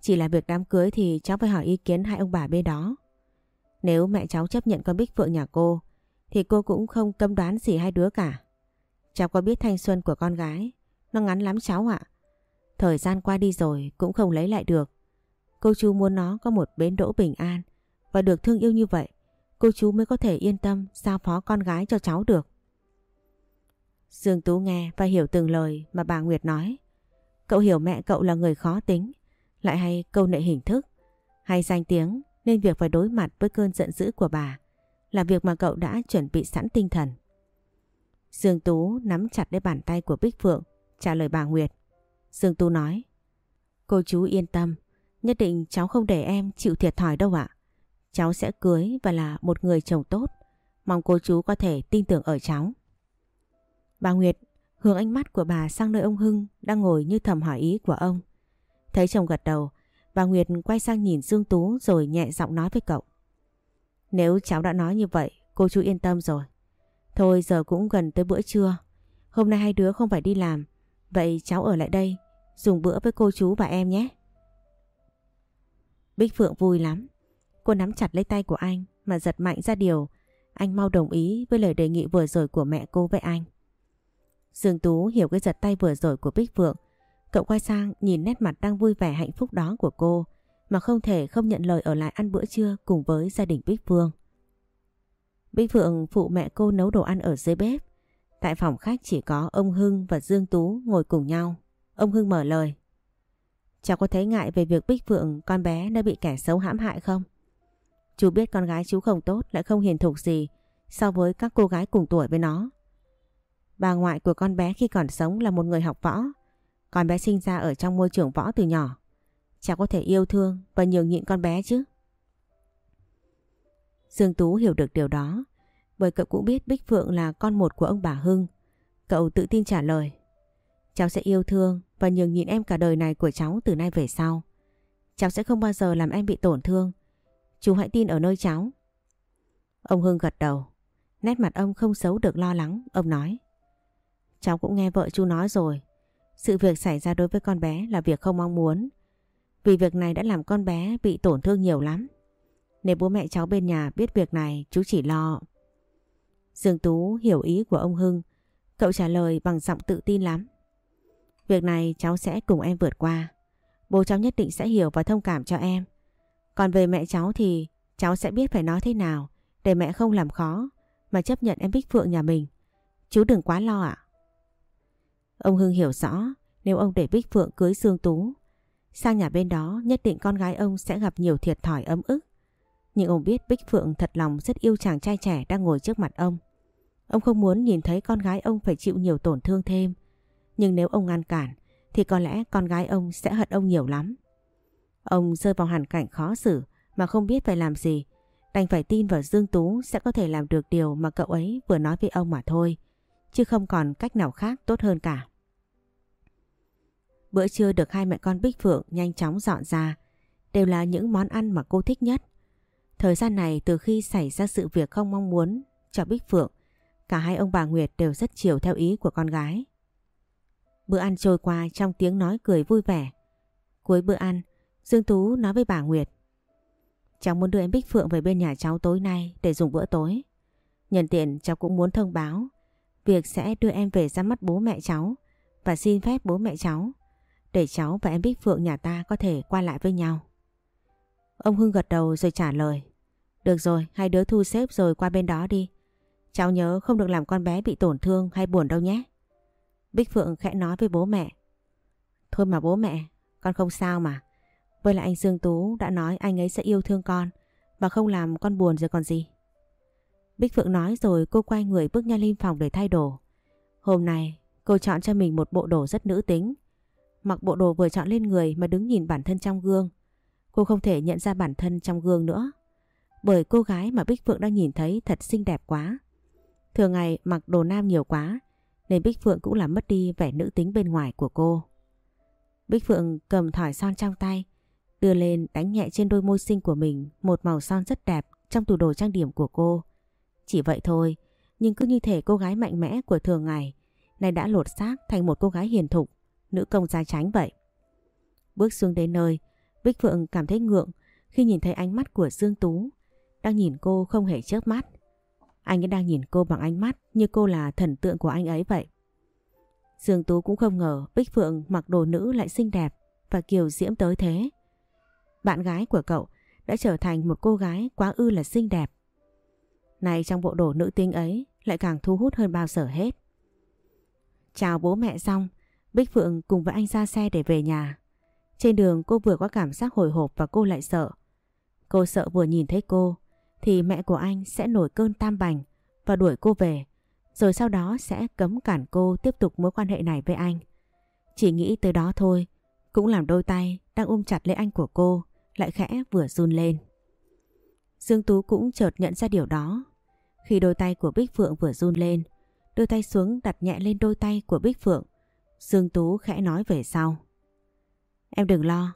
Chỉ là việc đám cưới thì cháu phải hỏi ý kiến hai ông bà bên đó. Nếu mẹ cháu chấp nhận con Bích Phượng nhà cô thì cô cũng không cấm đoán gì hai đứa cả. Cháu có biết thanh xuân của con gái nó ngắn lắm cháu ạ. Thời gian qua đi rồi cũng không lấy lại được. Cô chú muốn nó có một bến đỗ bình an và được thương yêu như vậy. Cô chú mới có thể yên tâm giao phó con gái cho cháu được. Dương Tú nghe và hiểu từng lời mà bà Nguyệt nói. Cậu hiểu mẹ cậu là người khó tính, lại hay câu nệ hình thức, hay danh tiếng nên việc phải đối mặt với cơn giận dữ của bà là việc mà cậu đã chuẩn bị sẵn tinh thần. Dương Tú nắm chặt lấy bàn tay của Bích Phượng trả lời bà Nguyệt. Dương Tú nói Cô chú yên tâm, nhất định cháu không để em chịu thiệt thòi đâu ạ. Cháu sẽ cưới và là một người chồng tốt. Mong cô chú có thể tin tưởng ở cháu. Bà Nguyệt hướng ánh mắt của bà sang nơi ông Hưng đang ngồi như thầm hỏi ý của ông. Thấy chồng gật đầu, bà Nguyệt quay sang nhìn Dương Tú rồi nhẹ giọng nói với cậu. Nếu cháu đã nói như vậy, cô chú yên tâm rồi. Thôi giờ cũng gần tới bữa trưa. Hôm nay hai đứa không phải đi làm, vậy cháu ở lại đây, dùng bữa với cô chú và em nhé. Bích Phượng vui lắm. Cô nắm chặt lấy tay của anh mà giật mạnh ra điều. Anh mau đồng ý với lời đề nghị vừa rồi của mẹ cô với anh. Dương Tú hiểu cái giật tay vừa rồi của Bích Phượng. Cậu quay sang nhìn nét mặt đang vui vẻ hạnh phúc đó của cô mà không thể không nhận lời ở lại ăn bữa trưa cùng với gia đình Bích Phương. Bích Phượng phụ mẹ cô nấu đồ ăn ở dưới bếp. Tại phòng khách chỉ có ông Hưng và Dương Tú ngồi cùng nhau. Ông Hưng mở lời. Cháu có thấy ngại về việc Bích Phượng, con bé, đã bị kẻ xấu hãm hại không? Chú biết con gái chú không tốt, lại không hiền thục gì, so với các cô gái cùng tuổi với nó. Bà ngoại của con bé khi còn sống là một người học võ. Con bé sinh ra ở trong môi trường võ từ nhỏ. Cháu có thể yêu thương và nhường nhịn con bé chứ. Dương Tú hiểu được điều đó. Bởi cậu cũng biết Bích Phượng là con một của ông bà Hưng. Cậu tự tin trả lời. Cháu sẽ yêu thương và nhường nhịn em cả đời này của cháu từ nay về sau. Cháu sẽ không bao giờ làm em bị tổn thương. Chú hãy tin ở nơi cháu. Ông Hưng gật đầu. Nét mặt ông không xấu được lo lắng. Ông nói. Cháu cũng nghe vợ chú nói rồi. Sự việc xảy ra đối với con bé là việc không mong muốn. Vì việc này đã làm con bé bị tổn thương nhiều lắm. Nếu bố mẹ cháu bên nhà biết việc này, chú chỉ lo. Dương Tú hiểu ý của ông Hưng. Cậu trả lời bằng giọng tự tin lắm. Việc này cháu sẽ cùng em vượt qua. Bố cháu nhất định sẽ hiểu và thông cảm cho em. Còn về mẹ cháu thì cháu sẽ biết phải nói thế nào để mẹ không làm khó mà chấp nhận em Bích Phượng nhà mình. Chú đừng quá lo ạ. Ông Hưng hiểu rõ nếu ông để Bích Phượng cưới Dương Tú, sang nhà bên đó nhất định con gái ông sẽ gặp nhiều thiệt thòi ấm ức. Nhưng ông biết Bích Phượng thật lòng rất yêu chàng trai trẻ đang ngồi trước mặt ông. Ông không muốn nhìn thấy con gái ông phải chịu nhiều tổn thương thêm. Nhưng nếu ông ngăn cản thì có lẽ con gái ông sẽ hận ông nhiều lắm. Ông rơi vào hoàn cảnh khó xử mà không biết phải làm gì. Đành phải tin vào Dương Tú sẽ có thể làm được điều mà cậu ấy vừa nói với ông mà thôi. Chứ không còn cách nào khác tốt hơn cả. Bữa trưa được hai mẹ con Bích Phượng nhanh chóng dọn ra. Đều là những món ăn mà cô thích nhất. Thời gian này từ khi xảy ra sự việc không mong muốn cho Bích Phượng, cả hai ông bà Nguyệt đều rất chiều theo ý của con gái. Bữa ăn trôi qua trong tiếng nói cười vui vẻ Cuối bữa ăn, Dương Tú nói với bà Nguyệt. Cháu muốn đưa em Bích Phượng về bên nhà cháu tối nay để dùng bữa tối. Nhân tiện cháu cũng muốn thông báo việc sẽ đưa em về ra mắt bố mẹ cháu và xin phép bố mẹ cháu để cháu và em Bích Phượng nhà ta có thể qua lại với nhau. Ông Hưng gật đầu rồi trả lời. Được rồi, hai đứa thu xếp rồi qua bên đó đi. Cháu nhớ không được làm con bé bị tổn thương hay buồn đâu nhé. Bích Phượng khẽ nói với bố mẹ. Thôi mà bố mẹ, con không sao mà. Với lại anh Dương Tú đã nói anh ấy sẽ yêu thương con và không làm con buồn rồi còn gì. Bích Phượng nói rồi cô quay người bước nhanh lên phòng để thay đồ. Hôm nay cô chọn cho mình một bộ đồ rất nữ tính. Mặc bộ đồ vừa chọn lên người mà đứng nhìn bản thân trong gương. Cô không thể nhận ra bản thân trong gương nữa. Bởi cô gái mà Bích Phượng đang nhìn thấy thật xinh đẹp quá. Thường ngày mặc đồ nam nhiều quá nên Bích Phượng cũng làm mất đi vẻ nữ tính bên ngoài của cô. Bích Phượng cầm thỏi son trong tay, đưa lên đánh nhẹ trên đôi môi xinh của mình một màu son rất đẹp trong tủ đồ trang điểm của cô. Chỉ vậy thôi, nhưng cứ như thể cô gái mạnh mẽ của thường ngày này đã lột xác thành một cô gái hiền thục, nữ công gia tránh vậy. Bước xuống đến nơi, Bích Phượng cảm thấy ngượng khi nhìn thấy ánh mắt của Dương Tú đang nhìn cô không hề chớp mắt. Anh ấy đang nhìn cô bằng ánh mắt như cô là thần tượng của anh ấy vậy. Dương Tú cũng không ngờ Bích Phượng mặc đồ nữ lại xinh đẹp và kiều diễm tới thế. Bạn gái của cậu đã trở thành một cô gái quá ư là xinh đẹp. Này trong bộ đồ nữ tinh ấy lại càng thu hút hơn bao giờ hết. Chào bố mẹ xong, Bích Phượng cùng với anh ra xe để về nhà. Trên đường cô vừa có cảm giác hồi hộp và cô lại sợ. Cô sợ vừa nhìn thấy cô thì mẹ của anh sẽ nổi cơn tam bành và đuổi cô về. Rồi sau đó sẽ cấm cản cô tiếp tục mối quan hệ này với anh. Chỉ nghĩ tới đó thôi, cũng làm đôi tay đang ôm chặt lấy anh của cô, lại khẽ vừa run lên. Dương Tú cũng chợt nhận ra điều đó. Khi đôi tay của Bích Phượng vừa run lên, đưa tay xuống đặt nhẹ lên đôi tay của Bích Phượng. Dương Tú khẽ nói về sau. Em đừng lo,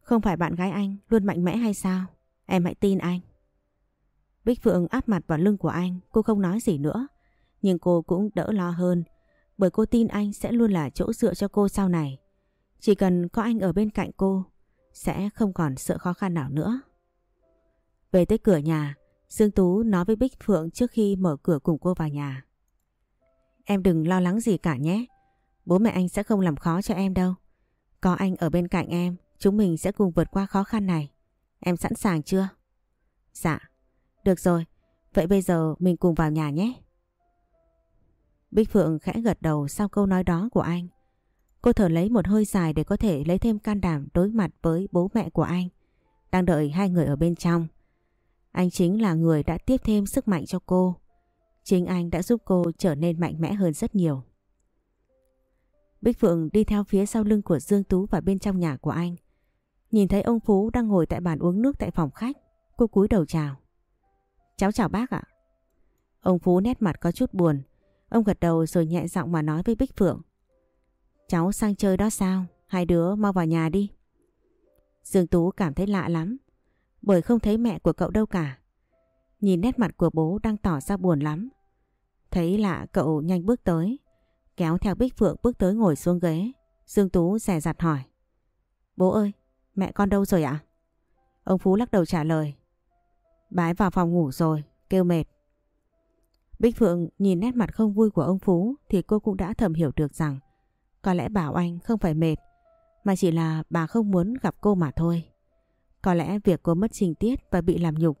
không phải bạn gái anh luôn mạnh mẽ hay sao? Em hãy tin anh. Bích Phượng áp mặt vào lưng của anh, cô không nói gì nữa. Nhưng cô cũng đỡ lo hơn, bởi cô tin anh sẽ luôn là chỗ dựa cho cô sau này. Chỉ cần có anh ở bên cạnh cô, sẽ không còn sợ khó khăn nào nữa. Về tới cửa nhà, Dương Tú nói với Bích Phượng trước khi mở cửa cùng cô vào nhà. Em đừng lo lắng gì cả nhé. Bố mẹ anh sẽ không làm khó cho em đâu. Có anh ở bên cạnh em, chúng mình sẽ cùng vượt qua khó khăn này. Em sẵn sàng chưa? Dạ. Được rồi, vậy bây giờ mình cùng vào nhà nhé. Bích Phượng khẽ gật đầu sau câu nói đó của anh. Cô thở lấy một hơi dài để có thể lấy thêm can đảm đối mặt với bố mẹ của anh. Đang đợi hai người ở bên trong. Anh chính là người đã tiếp thêm sức mạnh cho cô. Chính anh đã giúp cô trở nên mạnh mẽ hơn rất nhiều. Bích Phượng đi theo phía sau lưng của Dương Tú và bên trong nhà của anh. Nhìn thấy ông Phú đang ngồi tại bàn uống nước tại phòng khách. Cô cúi đầu chào. Cháu chào bác ạ. Ông Phú nét mặt có chút buồn. Ông gật đầu rồi nhẹ giọng mà nói với Bích Phượng. Cháu sang chơi đó sao? Hai đứa mau vào nhà đi. Dương Tú cảm thấy lạ lắm. Bởi không thấy mẹ của cậu đâu cả. Nhìn nét mặt của bố đang tỏ ra buồn lắm. Thấy lạ cậu nhanh bước tới. Kéo theo Bích Phượng bước tới ngồi xuống ghế. Dương Tú rè rặt hỏi. Bố ơi, mẹ con đâu rồi ạ? Ông Phú lắc đầu trả lời. Bái vào phòng ngủ rồi, kêu mệt. Bích Phượng nhìn nét mặt không vui của ông Phú thì cô cũng đã thầm hiểu được rằng có lẽ bảo anh không phải mệt mà chỉ là bà không muốn gặp cô mà thôi. Có lẽ việc cô mất trình tiết và bị làm nhục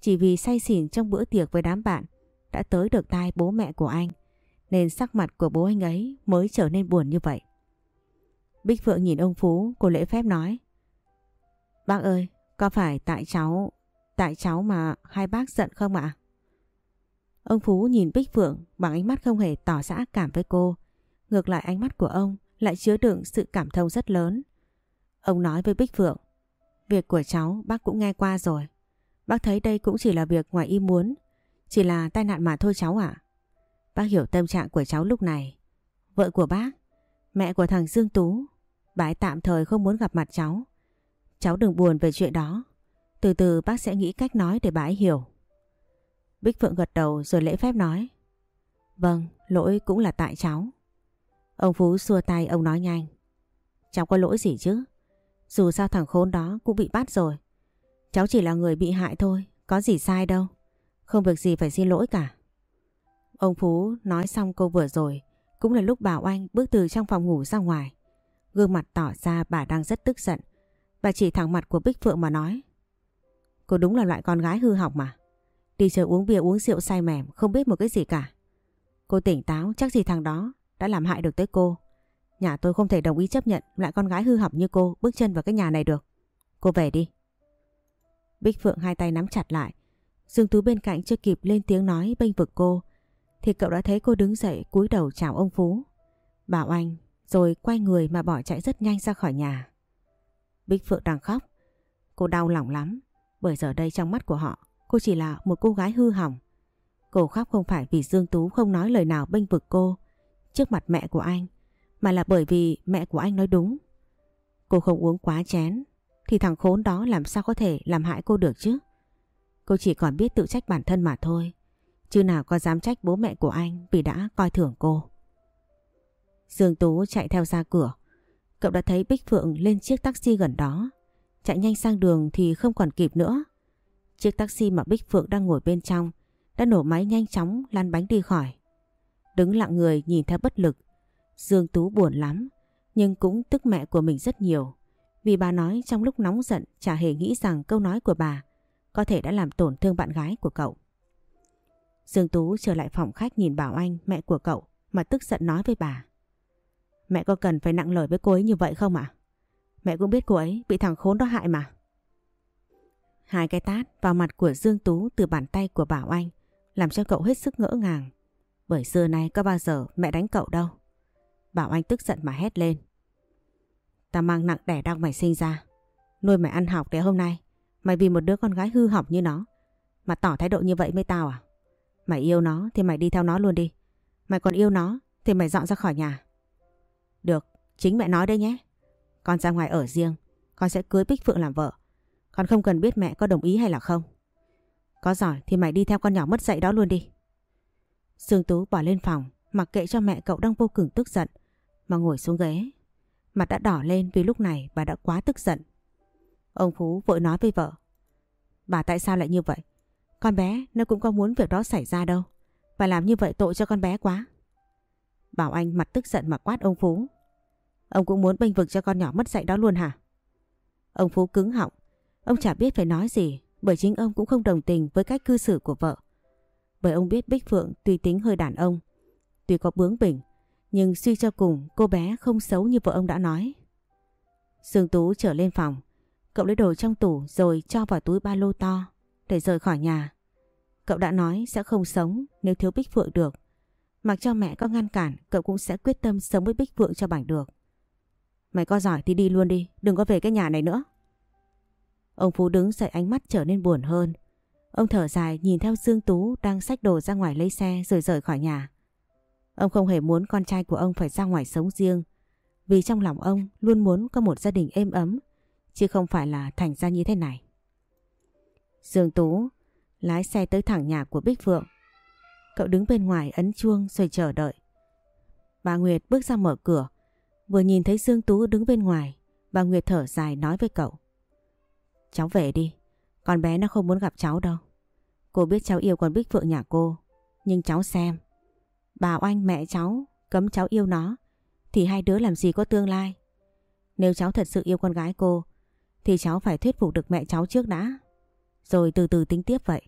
chỉ vì say xỉn trong bữa tiệc với đám bạn đã tới được tai bố mẹ của anh nên sắc mặt của bố anh ấy mới trở nên buồn như vậy. Bích Phượng nhìn ông Phú, cô lễ phép nói Bác ơi, có phải tại cháu Tại cháu mà hai bác giận không ạ? Ông Phú nhìn Bích Phượng bằng ánh mắt không hề tỏ xã cảm với cô. Ngược lại ánh mắt của ông lại chứa đựng sự cảm thông rất lớn. Ông nói với Bích Phượng, việc của cháu bác cũng nghe qua rồi. Bác thấy đây cũng chỉ là việc ngoài ý muốn, chỉ là tai nạn mà thôi cháu ạ. Bác hiểu tâm trạng của cháu lúc này. Vợ của bác, mẹ của thằng Dương Tú, bà ấy tạm thời không muốn gặp mặt cháu. Cháu đừng buồn về chuyện đó. Từ từ bác sẽ nghĩ cách nói để bà ấy hiểu. Bích Phượng gật đầu rồi lễ phép nói. Vâng, lỗi cũng là tại cháu. Ông Phú xua tay ông nói nhanh. Cháu có lỗi gì chứ? Dù sao thằng khốn đó cũng bị bắt rồi. Cháu chỉ là người bị hại thôi, có gì sai đâu. Không việc gì phải xin lỗi cả. Ông Phú nói xong câu vừa rồi, cũng là lúc Bảo Anh bước từ trong phòng ngủ ra ngoài. Gương mặt tỏ ra bà đang rất tức giận. Bà chỉ thẳng mặt của Bích Phượng mà nói. Cô đúng là loại con gái hư hỏng mà. Đi chơi uống bia uống rượu say mềm, không biết một cái gì cả. Cô tỉnh táo, chắc gì thằng đó đã làm hại được tới cô. Nhà tôi không thể đồng ý chấp nhận lại con gái hư hỏng như cô bước chân vào cái nhà này được. Cô về đi. Bích Phượng hai tay nắm chặt lại. Dương Tú bên cạnh chưa kịp lên tiếng nói bênh vực cô. Thì cậu đã thấy cô đứng dậy cúi đầu chào ông Phú. Bảo anh, rồi quay người mà bỏ chạy rất nhanh ra khỏi nhà. Bích Phượng đang khóc. Cô đau lòng lắm. Bởi giờ đây trong mắt của họ, cô chỉ là một cô gái hư hỏng. Cô khóc không phải vì Dương Tú không nói lời nào bênh vực cô, trước mặt mẹ của anh, mà là bởi vì mẹ của anh nói đúng. Cô không uống quá chén, thì thằng khốn đó làm sao có thể làm hại cô được chứ? Cô chỉ còn biết tự trách bản thân mà thôi. Chứ nào có dám trách bố mẹ của anh vì đã coi thường cô. Dương Tú chạy theo ra cửa. Cậu đã thấy Bích Phượng lên chiếc taxi gần đó. Chạy nhanh sang đường thì không còn kịp nữa. Chiếc taxi mà Bích Phượng đang ngồi bên trong đã nổ máy nhanh chóng lăn bánh đi khỏi. Đứng lặng người nhìn theo bất lực. Dương Tú buồn lắm nhưng cũng tức mẹ của mình rất nhiều. Vì bà nói trong lúc nóng giận chả hề nghĩ rằng câu nói của bà có thể đã làm tổn thương bạn gái của cậu. Dương Tú trở lại phòng khách nhìn Bảo Anh, mẹ của cậu, mà tức giận nói với bà. Mẹ có cần phải nặng lời với cô ấy như vậy không ạ? Mẹ cũng biết cô ấy bị thằng khốn đó hại mà. Hai cái tát vào mặt của Dương Tú từ bàn tay của Bảo Anh làm cho cậu hết sức ngỡ ngàng. Bởi xưa nay có bao giờ mẹ đánh cậu đâu. Bảo Anh tức giận mà hét lên. Ta mang nặng đẻ đau mày sinh ra. Nuôi mày ăn học để hôm nay mày vì một đứa con gái hư hỏng như nó mà tỏ thái độ như vậy với tao à? Mày yêu nó thì mày đi theo nó luôn đi. Mày còn yêu nó thì mày dọn ra khỏi nhà. Được, chính mẹ nói đấy nhé. Con ra ngoài ở riêng, con sẽ cưới Bích Phượng làm vợ. Con không cần biết mẹ có đồng ý hay là không. Có giỏi thì mày đi theo con nhỏ mất dạy đó luôn đi. Sương Tú bỏ lên phòng, mặc kệ cho mẹ cậu đang vô cùng tức giận, mà ngồi xuống ghế. Mặt đã đỏ lên vì lúc này bà đã quá tức giận. Ông Phú vội nói với vợ. Bà tại sao lại như vậy? Con bé nó cũng có muốn việc đó xảy ra đâu. Bà làm như vậy tội cho con bé quá. Bảo Anh mặt tức giận mà quát ông Phú. Ông cũng muốn bênh vực cho con nhỏ mất dạy đó luôn hả? Ông Phú cứng họng. Ông chả biết phải nói gì bởi chính ông cũng không đồng tình với cách cư xử của vợ. Bởi ông biết Bích Phượng tùy tính hơi đàn ông, tuy có bướng bỉnh, nhưng suy cho cùng cô bé không xấu như vợ ông đã nói. Dương Tú trở lên phòng, cậu lấy đồ trong tủ rồi cho vào túi ba lô to để rời khỏi nhà. Cậu đã nói sẽ không sống nếu thiếu Bích Phượng được. Mặc cho mẹ có ngăn cản, cậu cũng sẽ quyết tâm sống với Bích Phượng cho bằng được. Mày có giỏi thì đi luôn đi, đừng có về cái nhà này nữa. Ông Phú đứng dậy ánh mắt trở nên buồn hơn. Ông thở dài nhìn theo Dương Tú đang xách đồ ra ngoài lấy xe rồi rời khỏi nhà. Ông không hề muốn con trai của ông phải ra ngoài sống riêng. Vì trong lòng ông luôn muốn có một gia đình êm ấm, chứ không phải là thành ra như thế này. Dương Tú lái xe tới thẳng nhà của Bích Phượng. Cậu đứng bên ngoài ấn chuông rồi chờ đợi. Bà Nguyệt bước ra mở cửa. Vừa nhìn thấy Dương Tú đứng bên ngoài, bà Nguyệt thở dài nói với cậu. Cháu về đi, con bé nó không muốn gặp cháu đâu. Cô biết cháu yêu con Bích Phượng nhà cô, nhưng cháu xem. Bà oanh mẹ cháu cấm cháu yêu nó, thì hai đứa làm gì có tương lai. Nếu cháu thật sự yêu con gái cô, thì cháu phải thuyết phục được mẹ cháu trước đã. Rồi từ từ tính tiếp vậy.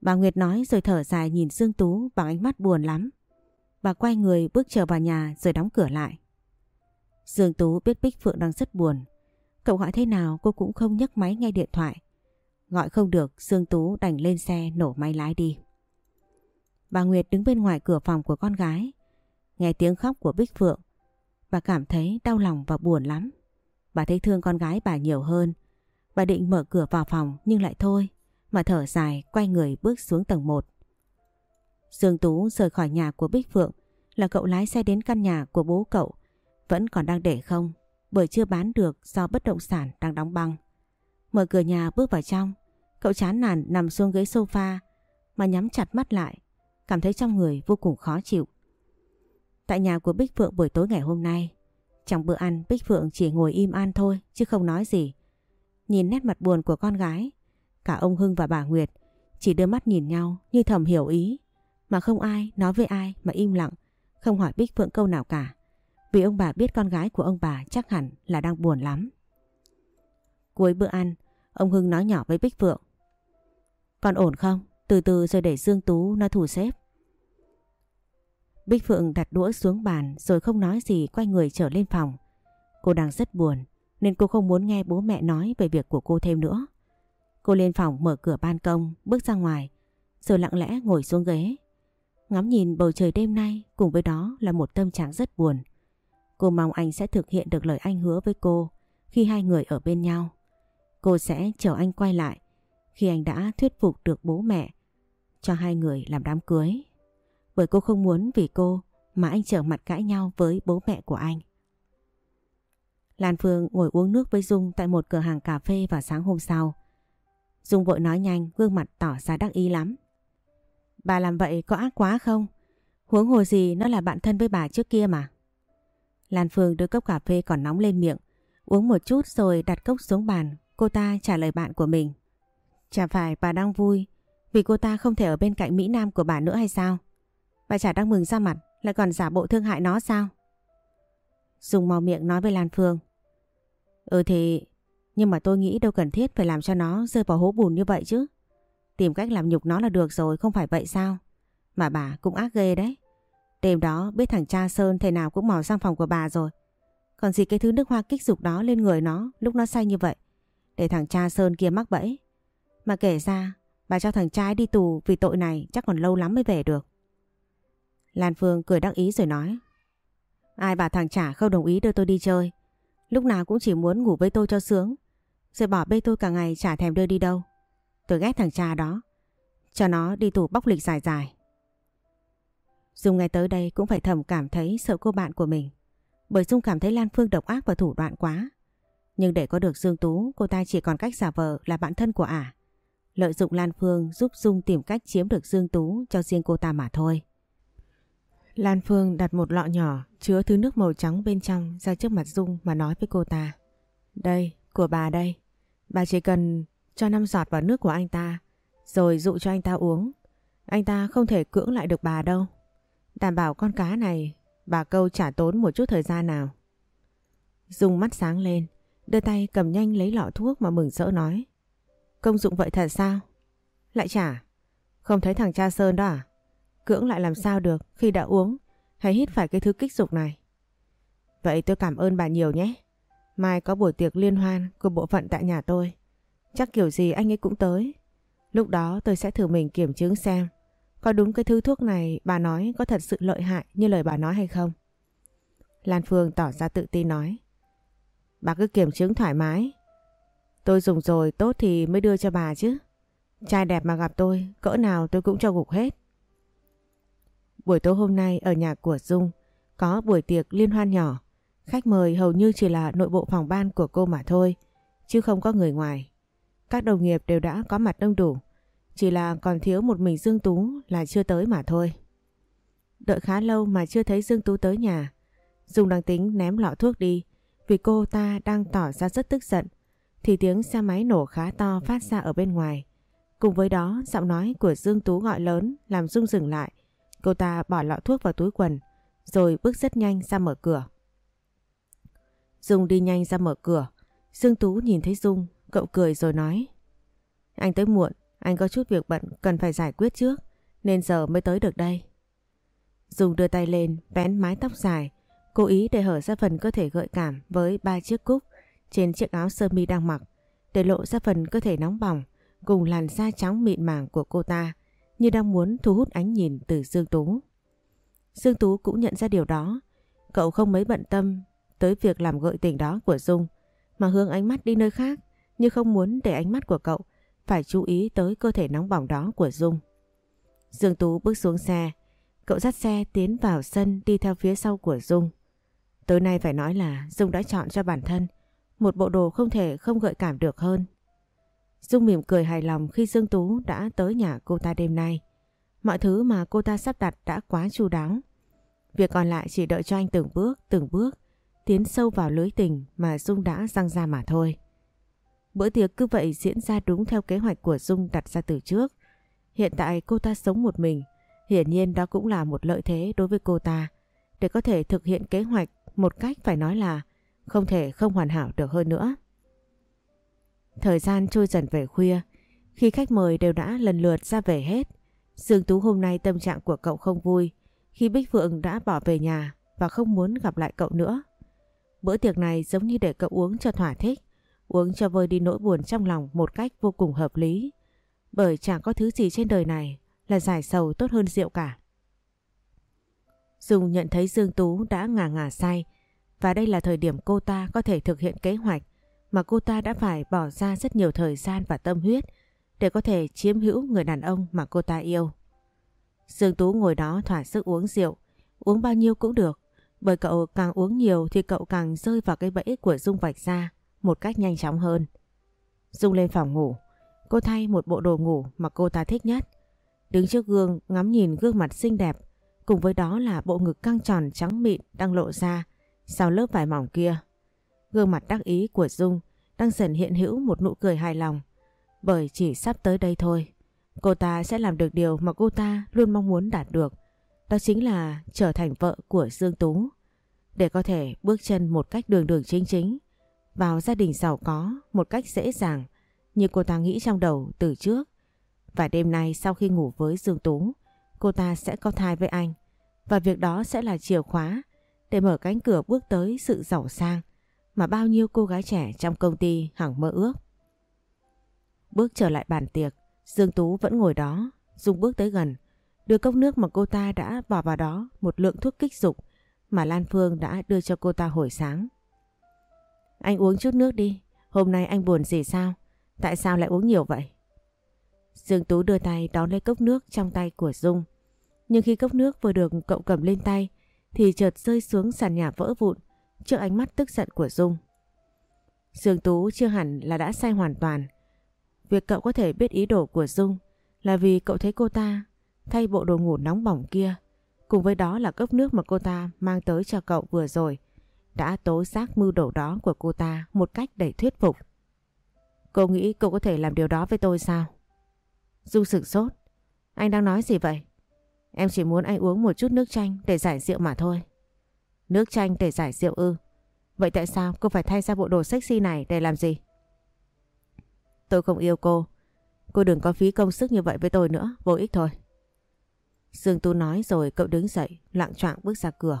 Bà Nguyệt nói rồi thở dài nhìn Dương Tú bằng ánh mắt buồn lắm. Bà quay người bước trở vào nhà rồi đóng cửa lại. Dương Tú biết Bích Phượng đang rất buồn. Cậu gọi thế nào cô cũng không nhấc máy nghe điện thoại. Gọi không được, Dương Tú đành lên xe nổ máy lái đi. Bà Nguyệt đứng bên ngoài cửa phòng của con gái. Nghe tiếng khóc của Bích Phượng. Bà cảm thấy đau lòng và buồn lắm. Bà thấy thương con gái bà nhiều hơn. Bà định mở cửa vào phòng nhưng lại thôi. Mà thở dài quay người bước xuống tầng 1. Dương Tú rời khỏi nhà của Bích Phượng là cậu lái xe đến căn nhà của bố cậu. Vẫn còn đang để không bởi chưa bán được do bất động sản đang đóng băng. Mở cửa nhà bước vào trong, cậu chán nản nằm xuống ghế sofa mà nhắm chặt mắt lại, cảm thấy trong người vô cùng khó chịu. Tại nhà của Bích Phượng buổi tối ngày hôm nay, Trong bữa ăn Bích Phượng chỉ ngồi im an thôi chứ không nói gì. Nhìn nét mặt buồn của con gái, cả ông Hưng và bà Nguyệt chỉ đưa mắt nhìn nhau như thầm hiểu ý. Mà không ai nói với ai mà im lặng, không hỏi Bích Phượng câu nào cả. Vì ông bà biết con gái của ông bà chắc hẳn là đang buồn lắm. Cuối bữa ăn, ông Hưng nói nhỏ với Bích Phượng. Con ổn không? Từ từ rồi để Dương Tú nó thủ xếp. Bích Phượng đặt đũa xuống bàn rồi không nói gì quay người trở lên phòng. Cô đang rất buồn nên cô không muốn nghe bố mẹ nói về việc của cô thêm nữa. Cô lên phòng mở cửa ban công, bước ra ngoài, rồi lặng lẽ ngồi xuống ghế. Ngắm nhìn bầu trời đêm nay cùng với đó là một tâm trạng rất buồn. Cô mong anh sẽ thực hiện được lời anh hứa với cô khi hai người ở bên nhau. Cô sẽ chờ anh quay lại khi anh đã thuyết phục được bố mẹ cho hai người làm đám cưới. Bởi cô không muốn vì cô mà anh trở mặt cãi nhau với bố mẹ của anh. Lan Phương ngồi uống nước với Dung tại một cửa hàng cà phê vào sáng hôm sau. Dung vội nói nhanh, gương mặt tỏ ra đắc ý lắm. Bà làm vậy có ác quá không? Huống hồ gì nó là bạn thân với bà trước kia mà. Lan Phương đưa cốc cà phê còn nóng lên miệng, uống một chút rồi đặt cốc xuống bàn, cô ta trả lời bạn của mình. Chả phải bà đang vui vì cô ta không thể ở bên cạnh Mỹ Nam của bà nữa hay sao? Bà chả đang mừng ra mặt lại còn giả bộ thương hại nó sao? Dùng mò miệng nói với Lan Phương. Ừ thì... Nhưng mà tôi nghĩ đâu cần thiết phải làm cho nó rơi vào hố bùn như vậy chứ. Tìm cách làm nhục nó là được rồi, không phải vậy sao? Mà bà cũng ác ghê đấy. Đêm đó biết thằng cha Sơn thế nào cũng mò sang phòng của bà rồi. Còn gì cái thứ nước hoa kích dục đó lên người nó lúc nó say như vậy. Để thằng cha Sơn kia mắc bẫy. Mà kể ra bà cho thằng trai đi tù vì tội này chắc còn lâu lắm mới về được. Lan Phương cười đắc ý rồi nói. Ai bà thằng trả không đồng ý đưa tôi đi chơi. Lúc nào cũng chỉ muốn ngủ với tôi cho sướng. Rồi bỏ bê tôi cả ngày chả thèm đưa đi đâu. Tôi ghét thằng cha đó. Cho nó đi tù bóc lịch dài dài. Dung nghe tới đây cũng phải thầm cảm thấy sợ cô bạn của mình. Bởi Dung cảm thấy Lan Phương độc ác và thủ đoạn quá. Nhưng để có được Dương Tú, cô ta chỉ còn cách giả vờ là bạn thân của ả. Lợi dụng Lan Phương giúp Dung tìm cách chiếm được Dương Tú cho riêng cô ta mà thôi. Lan Phương đặt một lọ nhỏ chứa thứ nước màu trắng bên trong ra trước mặt Dung mà nói với cô ta. Đây, của bà đây. Bà chỉ cần cho năm giọt vào nước của anh ta rồi dụ cho anh ta uống. Anh ta không thể cưỡng lại được bà đâu. Đảm bảo con cá này bà câu trả tốn một chút thời gian nào. Dùng mắt sáng lên, đưa tay cầm nhanh lấy lọ thuốc mà mừng rỡ nói. Công dụng vậy thật sao? Lại trả? Không thấy thằng cha Sơn đó à? Cưỡng lại làm sao được khi đã uống hay hít phải cái thứ kích dục này? Vậy tôi cảm ơn bà nhiều nhé. Mai có buổi tiệc liên hoan của bộ phận tại nhà tôi. Chắc kiểu gì anh ấy cũng tới. Lúc đó tôi sẽ thử mình kiểm chứng xem có đúng cái thứ thuốc này bà nói có thật sự lợi hại như lời bà nói hay không. Lan Phương tỏ ra tự tin nói. Bà cứ kiểm chứng thoải mái. Tôi dùng rồi tốt thì mới đưa cho bà chứ. Trai đẹp mà gặp tôi, cỡ nào tôi cũng cho gục hết. Buổi tối hôm nay ở nhà của Dung có buổi tiệc liên hoan nhỏ. Khách mời hầu như chỉ là nội bộ phòng ban của cô mà thôi, chứ không có người ngoài. Các đồng nghiệp đều đã có mặt đông đủ, chỉ là còn thiếu một mình Dương Tú là chưa tới mà thôi. Đợi khá lâu mà chưa thấy Dương Tú tới nhà. Dung đang tính ném lọ thuốc đi vì cô ta đang tỏ ra rất tức giận thì tiếng xe máy nổ khá to phát ra ở bên ngoài. Cùng với đó giọng nói của Dương Tú gọi lớn làm Dung dừng lại. Cô ta bỏ lọ thuốc vào túi quần rồi bước rất nhanh ra mở cửa. Dung đi nhanh ra mở cửa. Dương Tú nhìn thấy Dung, cậu cười rồi nói. Anh tới muộn, anh có chút việc bận cần phải giải quyết trước nên giờ mới tới được đây. Dung đưa tay lên vén mái tóc dài cố ý để hở ra phần cơ thể gợi cảm với ba chiếc cúc trên chiếc áo sơ mi đang mặc để lộ ra phần cơ thể nóng bỏng cùng làn da trắng mịn màng của cô ta như đang muốn thu hút ánh nhìn từ Dương Tú. Dương Tú cũng nhận ra điều đó. Cậu không mấy bận tâm tới việc làm gợi tình đó của Dung mà hướng ánh mắt đi nơi khác như không muốn để ánh mắt của cậu phải chú ý tới cơ thể nóng bỏng đó của Dung. Dương Tú bước xuống xe, cậu dắt xe tiến vào sân đi theo phía sau của Dung. Tối nay phải nói là Dung đã chọn cho bản thân một bộ đồ không thể không gợi cảm được hơn. Dung mỉm cười hài lòng khi Dương Tú đã tới nhà cô ta đêm nay. Mọi thứ mà cô ta sắp đặt đã quá chu đáo. Việc còn lại chỉ đợi cho anh từng bước, từng bước tiến sâu vào lưới tình mà Dung đã răng ra mà thôi. Bữa tiệc cứ vậy diễn ra đúng theo kế hoạch của Dung đặt ra từ trước. Hiện tại cô ta sống một mình, hiển nhiên đó cũng là một lợi thế đối với cô ta. Để có thể thực hiện kế hoạch một cách phải nói là không thể không hoàn hảo được hơn nữa. Thời gian trôi dần về khuya, khi khách mời đều đã lần lượt ra về hết. Dương Tú hôm nay tâm trạng của cậu không vui khi Bích Phượng đã bỏ về nhà và không muốn gặp lại cậu nữa. Bữa tiệc này giống như để cậu uống cho thỏa thích, uống cho vơi đi nỗi buồn trong lòng một cách vô cùng hợp lý. Bởi chẳng có thứ gì trên đời này là giải sầu tốt hơn rượu cả. Dung nhận thấy Dương Tú đã ngả ngả say và đây là thời điểm cô ta có thể thực hiện kế hoạch mà cô ta đã phải bỏ ra rất nhiều thời gian và tâm huyết để có thể chiếm hữu người đàn ông mà cô ta yêu. Dương Tú ngồi đó thỏa sức uống rượu, uống bao nhiêu cũng được, bởi cậu càng uống nhiều thì cậu càng rơi vào cái bẫy của Dung vạch ra một cách nhanh chóng hơn. Dung lên phòng ngủ, cô thay một bộ đồ ngủ mà cô ta thích nhất. Đứng trước gương ngắm nhìn gương mặt xinh đẹp, cùng với đó là bộ ngực căng tròn trắng mịn đang lộ ra sau lớp vải mỏng kia. Gương mặt đắc ý của Dung đang dần hiện hữu một nụ cười hài lòng. Bởi chỉ sắp tới đây thôi, cô ta sẽ làm được điều mà cô ta luôn mong muốn đạt được. Đó chính là trở thành vợ của Dương Tú. Để có thể bước chân một cách đường đường chính chính vào gia đình giàu có một cách dễ dàng như cô ta nghĩ trong đầu từ trước. Và đêm nay sau khi ngủ với Dương Tú, cô ta sẽ có thai với anh. Và việc đó sẽ là chìa khóa để mở cánh cửa bước tới sự giàu sang mà bao nhiêu cô gái trẻ trong công ty hằng mơ ước. Bước trở lại bàn tiệc, Dương Tú vẫn ngồi đó, Dung bước tới gần, đưa cốc nước mà cô ta đã bỏ vào đó một lượng thuốc kích dục mà Lan Phương đã đưa cho cô ta hồi sáng. Anh uống chút nước đi, hôm nay anh buồn gì sao? Tại sao lại uống nhiều vậy? Dương Tú đưa tay đón lấy cốc nước trong tay của Dung. Nhưng khi cốc nước vừa được cậu cầm lên tay thì chợt rơi xuống sàn nhà vỡ vụn trước ánh mắt tức giận của Dung. Dương Tú chưa hẳn là đã sai hoàn toàn. Việc cậu có thể biết ý đồ của Dung là vì cậu thấy cô ta thay bộ đồ ngủ nóng bỏng kia. Cùng với đó là cốc nước mà cô ta mang tới cho cậu vừa rồi đã tố giác mưu đồ đó của cô ta một cách đầy thuyết phục. Cô nghĩ cô có thể làm điều đó với tôi sao? Dung sửng sốt. Anh đang nói gì vậy? Em chỉ muốn anh uống một chút nước chanh để giải rượu mà thôi. Nước chanh để giải rượu ư? Vậy tại sao cô phải thay ra bộ đồ sexy này để làm gì? Tôi không yêu cô. Cô đừng có phí công sức như vậy với tôi nữa, vô ích thôi. Dương Tu nói rồi cậu đứng dậy, lạng choạng bước ra cửa.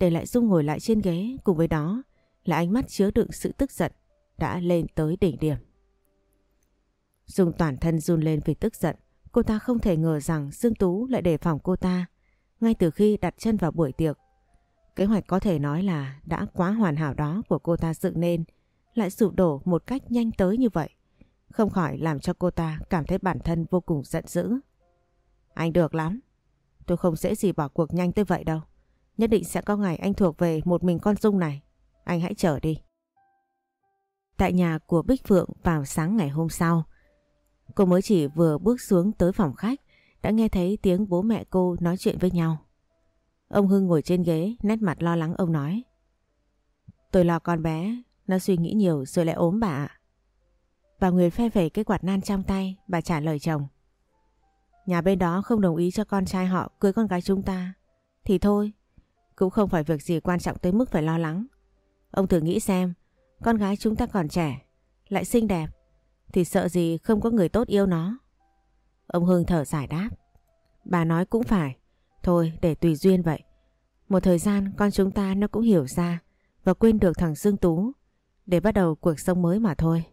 Để lại Dung ngồi lại trên ghế cùng với đó là ánh mắt chứa đựng sự tức giận đã lên tới đỉnh điểm. Dung toàn thân run lên vì tức giận. Cô ta không thể ngờ rằng Dương Tú lại đề phòng cô ta ngay từ khi đặt chân vào buổi tiệc. Kế hoạch có thể nói là đã quá hoàn hảo đó của cô ta dựng nên, lại sụp đổ một cách nhanh tới như vậy. Không khỏi làm cho cô ta cảm thấy bản thân vô cùng giận dữ. Anh được lắm. Tôi không dễ gì bỏ cuộc nhanh tới vậy đâu. Nhất định sẽ có ngày anh thuộc về một mình con Dung này. Anh hãy chờ đi. Tại nhà của Bích Phượng vào sáng ngày hôm sau, cô mới chỉ vừa bước xuống tới phòng khách đã nghe thấy tiếng bố mẹ cô nói chuyện với nhau. Ông Hưng ngồi trên ghế, nét mặt lo lắng ông nói. Tôi lo con bé, nó suy nghĩ nhiều rồi lại ốm bà ạ. Bà Nguyệt phe phẩy cái quạt nan trong tay, bà trả lời chồng. Nhà bên đó không đồng ý cho con trai họ cưới con gái chúng ta. Thì thôi, cũng không phải việc gì quan trọng tới mức phải lo lắng. Ông thử nghĩ xem, con gái chúng ta còn trẻ, lại xinh đẹp, thì sợ gì không có người tốt yêu nó. Ông Hưng thở giải đáp. Bà nói cũng phải, thôi để tùy duyên vậy. Một thời gian con chúng ta nó cũng hiểu ra và quên được thằng Dương Tú để bắt đầu cuộc sống mới mà thôi.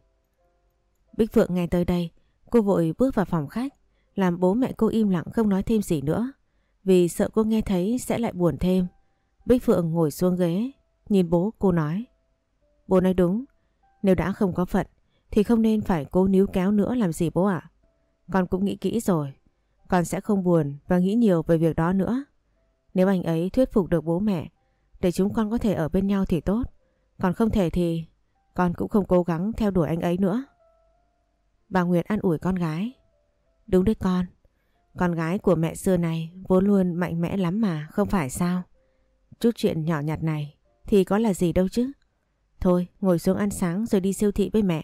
Bích Phượng nghe tới đây, cô vội bước vào phòng khách, làm bố mẹ cô im lặng không nói thêm gì nữa, vì sợ cô nghe thấy sẽ lại buồn thêm. Bích Phượng ngồi xuống ghế, nhìn bố cô nói. Bố nói đúng, nếu đã không có phận thì không nên phải cố níu kéo nữa làm gì bố ạ. Con cũng nghĩ kỹ rồi, con sẽ không buồn và nghĩ nhiều về việc đó nữa. Nếu anh ấy thuyết phục được bố mẹ để chúng con có thể ở bên nhau thì tốt. Còn không thể thì con cũng không cố gắng theo đuổi anh ấy nữa. Bà Nguyệt an ủi con gái. Đúng đấy con, con gái của mẹ xưa này vốn luôn mạnh mẽ lắm mà, không phải sao? Chút chuyện nhỏ nhặt này thì có là gì đâu chứ. Thôi ngồi xuống ăn sáng rồi đi siêu thị với mẹ.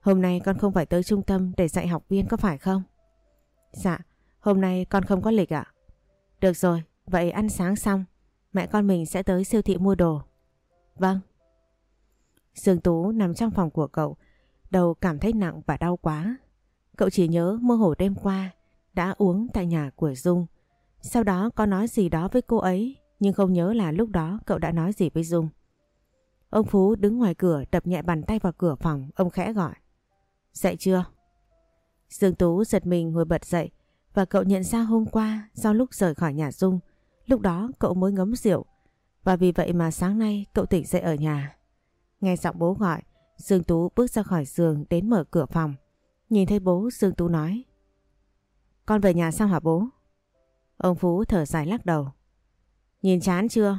Hôm nay con không phải tới trung tâm để dạy học viên có phải không? Dạ, hôm nay con không có lịch ạ. Được rồi, vậy ăn sáng xong, mẹ con mình sẽ tới siêu thị mua đồ. Vâng. Dương Tú nằm trong phòng của cậu, đầu cảm thấy nặng và đau quá. Cậu chỉ nhớ mơ hồ đêm qua đã uống tại nhà của Dung. Sau đó có nói gì đó với cô ấy, nhưng không nhớ là lúc đó cậu đã nói gì với Dung. Ông Phú đứng ngoài cửa đập nhẹ bàn tay vào cửa phòng, ông khẽ gọi. Dậy chưa? Dương Tú giật mình ngồi bật dậy và cậu nhận ra hôm qua sau lúc rời khỏi nhà Dung, lúc đó cậu mới ngấm rượu và vì vậy mà sáng nay cậu tỉnh dậy ở nhà. Nghe giọng bố gọi, Dương Tú bước ra khỏi giường đến mở cửa phòng. Nhìn thấy bố Dương Tú nói Con về nhà sao hả bố? Ông Phú thở dài lắc đầu. Nhìn chán chưa?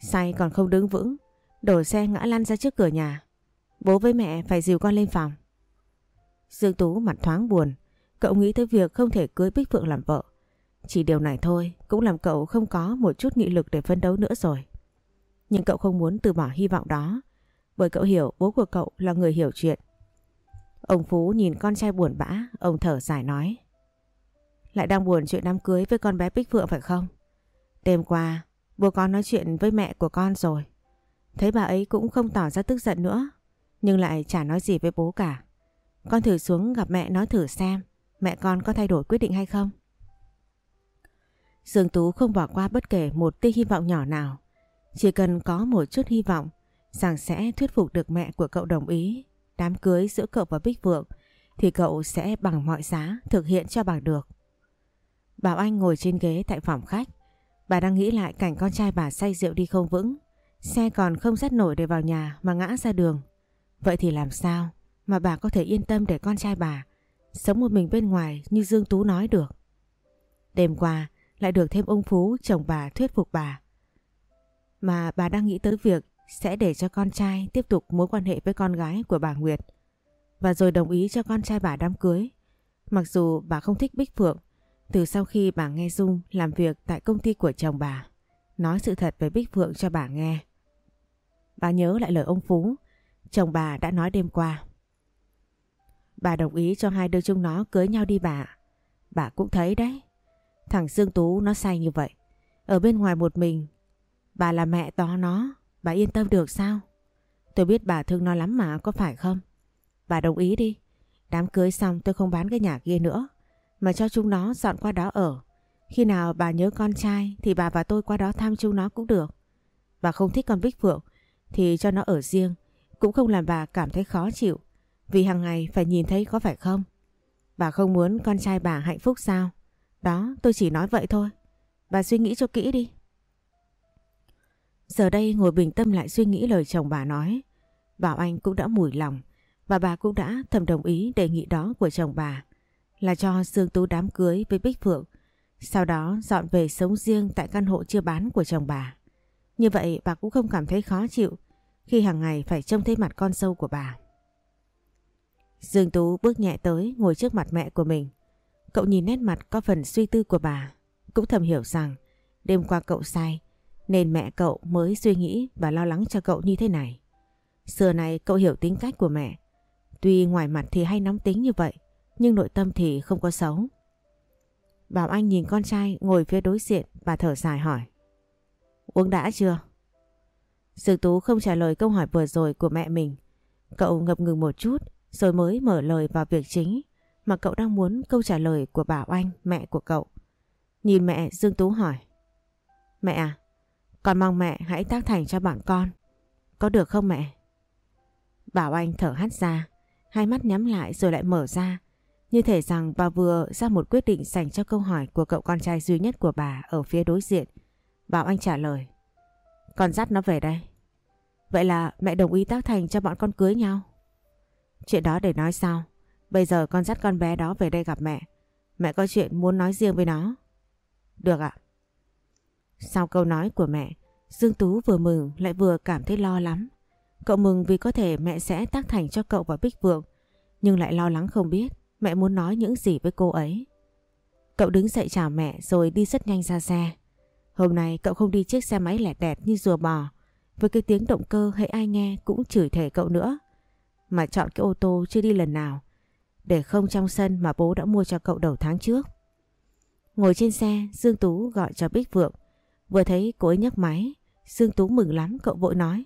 Say còn không đứng vững, đổ xe ngã lăn ra trước cửa nhà. Bố với mẹ phải dìu con lên phòng. Dương Tú mặt thoáng buồn, cậu nghĩ tới việc không thể cưới Bích Phượng làm vợ. Chỉ điều này thôi cũng làm cậu không có một chút nghị lực để phấn đấu nữa rồi. Nhưng cậu không muốn từ bỏ hy vọng đó, bởi cậu hiểu bố của cậu là người hiểu chuyện. Ông Phú nhìn con trai buồn bã, ông thở dài nói. Lại đang buồn chuyện đám cưới với con bé Bích Phượng phải không? Đêm qua, bố con nói chuyện với mẹ của con rồi. Thấy bà ấy cũng không tỏ ra tức giận nữa, nhưng lại chả nói gì với bố cả. Con thử xuống gặp mẹ nói thử xem mẹ con có thay đổi quyết định hay không. Dương Tú không bỏ qua bất kể một tia hy vọng nhỏ nào. Chỉ cần có một chút hy vọng rằng sẽ thuyết phục được mẹ của cậu đồng ý đám cưới giữa cậu và Bích Vượng thì cậu sẽ bằng mọi giá thực hiện cho bằng được. Bảo Anh ngồi trên ghế tại phòng khách. Bà đang nghĩ lại cảnh con trai bà say rượu đi không vững. Xe còn không dắt nổi để vào nhà mà ngã ra đường. Vậy thì làm sao mà bà có thể yên tâm để con trai bà sống một mình bên ngoài như Dương Tú nói được. Đêm qua lại được thêm ông Phú chồng bà thuyết phục bà. Mà bà đang nghĩ tới việc sẽ để cho con trai tiếp tục mối quan hệ với con gái của bà Nguyệt và rồi đồng ý cho con trai bà đám cưới. Mặc dù bà không thích Bích Phượng, từ sau khi bà nghe Dung làm việc tại công ty của chồng bà, nói sự thật về Bích Phượng cho bà nghe. Bà nhớ lại lời ông Phú, chồng bà đã nói đêm qua. Bà đồng ý cho hai đứa chúng nó cưới nhau đi bà. Bà cũng thấy đấy. Thằng Dương Tú nó say như vậy. Ở bên ngoài một mình. Bà là mẹ to nó. Bà yên tâm được sao? Tôi biết bà thương nó lắm mà có phải không? Bà đồng ý đi. Đám cưới xong tôi không bán cái nhà kia nữa. Mà cho chúng nó dọn qua đó ở. Khi nào bà nhớ con trai thì bà và tôi qua đó thăm chúng nó cũng được. Bà không thích con Bích Phượng thì cho nó ở riêng. Cũng không làm bà cảm thấy khó chịu. Vì hàng ngày phải nhìn thấy có phải không? Bà không muốn con trai bà hạnh phúc sao? Đó, tôi chỉ nói vậy thôi. Bà suy nghĩ cho kỹ đi. Giờ đây ngồi bình tâm lại suy nghĩ lời chồng bà nói. Bảo Anh cũng đã mùi lòng và bà cũng đã thầm đồng ý đề nghị đó của chồng bà là cho Dương Tú đám cưới với Bích Phượng sau đó dọn về sống riêng tại căn hộ chưa bán của chồng bà. Như vậy bà cũng không cảm thấy khó chịu khi hàng ngày phải trông thấy mặt con sâu của bà. Dương Tú bước nhẹ tới ngồi trước mặt mẹ của mình. Cậu nhìn nét mặt có phần suy tư của bà, cũng thầm hiểu rằng đêm qua cậu sai nên mẹ cậu mới suy nghĩ và lo lắng cho cậu như thế này. Xưa này cậu hiểu tính cách của mẹ. Tuy ngoài mặt thì hay nóng tính như vậy, nhưng nội tâm thì không có xấu. Bảo Anh nhìn con trai ngồi phía đối diện và thở dài hỏi. Uống đã chưa? Dương Tú không trả lời câu hỏi vừa rồi của mẹ mình. Cậu ngập ngừng một chút rồi mới mở lời vào việc chính mà cậu đang muốn câu trả lời của Bảo Anh, mẹ của cậu. Nhìn mẹ Dương Tú hỏi. Mẹ à, con mong mẹ hãy tác thành cho bọn con. Có được không mẹ? Bảo Anh thở hắt ra, hai mắt nhắm lại rồi lại mở ra. Như thể rằng bà vừa ra một quyết định dành cho câu hỏi của cậu con trai duy nhất của bà ở phía đối diện. Bảo Anh trả lời. Con dắt nó về đây. Vậy là mẹ đồng ý tác thành cho bọn con cưới nhau. Chuyện đó để nói sau. Bây giờ con dắt con bé đó về đây gặp mẹ. Mẹ có chuyện muốn nói riêng với nó. Được ạ. Sau câu nói của mẹ, Dương Tú vừa mừng lại vừa cảm thấy lo lắm. Cậu mừng vì có thể mẹ sẽ tác thành cho cậu và Bích Vượng, nhưng lại lo lắng không biết mẹ muốn nói những gì với cô ấy. Cậu đứng dậy chào mẹ rồi đi rất nhanh ra xe. Hôm nay cậu không đi chiếc xe máy lẹt đẹt như rùa bò, với cái tiếng động cơ hay ai nghe cũng chửi thề cậu nữa. Mà chọn cái ô tô chưa đi lần nào. Để không trong sân mà bố đã mua cho cậu đầu tháng trước. Ngồi trên xe, Dương Tú gọi cho Bích Vượng. Vừa thấy cô ấy nhấc máy, Dương Tú mừng lắm cậu vội nói.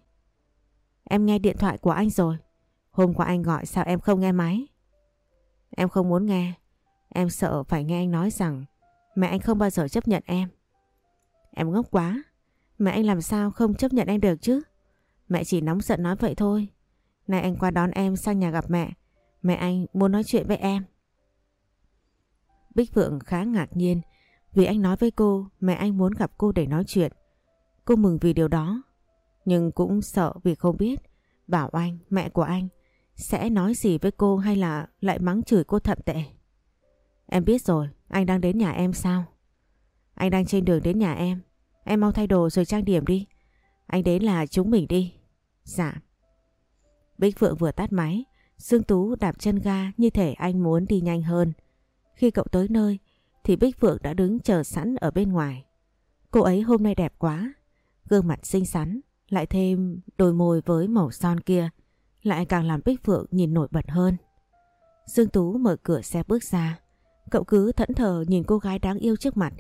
Em nghe điện thoại của anh rồi. Hôm qua anh gọi sao em không nghe máy? Em không muốn nghe. Em sợ phải nghe anh nói rằng mẹ anh không bao giờ chấp nhận em. Em ngốc quá. Mẹ anh làm sao không chấp nhận em được chứ? Mẹ chỉ nóng giận nói vậy thôi. Nay anh qua đón em sang nhà gặp mẹ. Mẹ anh muốn nói chuyện với em. Bích Phượng khá ngạc nhiên vì anh nói với cô mẹ anh muốn gặp cô để nói chuyện. Cô mừng vì điều đó. Nhưng cũng sợ vì không biết Bảo anh, mẹ của anh sẽ nói gì với cô hay là lại mắng chửi cô thậm tệ. Em biết rồi, anh đang đến nhà em sao? Anh đang trên đường đến nhà em. Em mau thay đồ rồi trang điểm đi. Anh đến là chúng mình đi. Dạ. Bích Phượng vừa tắt máy, Dương Tú đạp chân ga như thể anh muốn đi nhanh hơn. Khi cậu tới nơi thì Bích Phượng đã đứng chờ sẵn ở bên ngoài. Cô ấy hôm nay đẹp quá, gương mặt xinh xắn, lại thêm đôi môi với màu son kia, lại càng làm Bích Phượng nhìn nổi bật hơn. Dương Tú mở cửa xe bước ra, cậu cứ thẫn thờ nhìn cô gái đáng yêu trước mặt,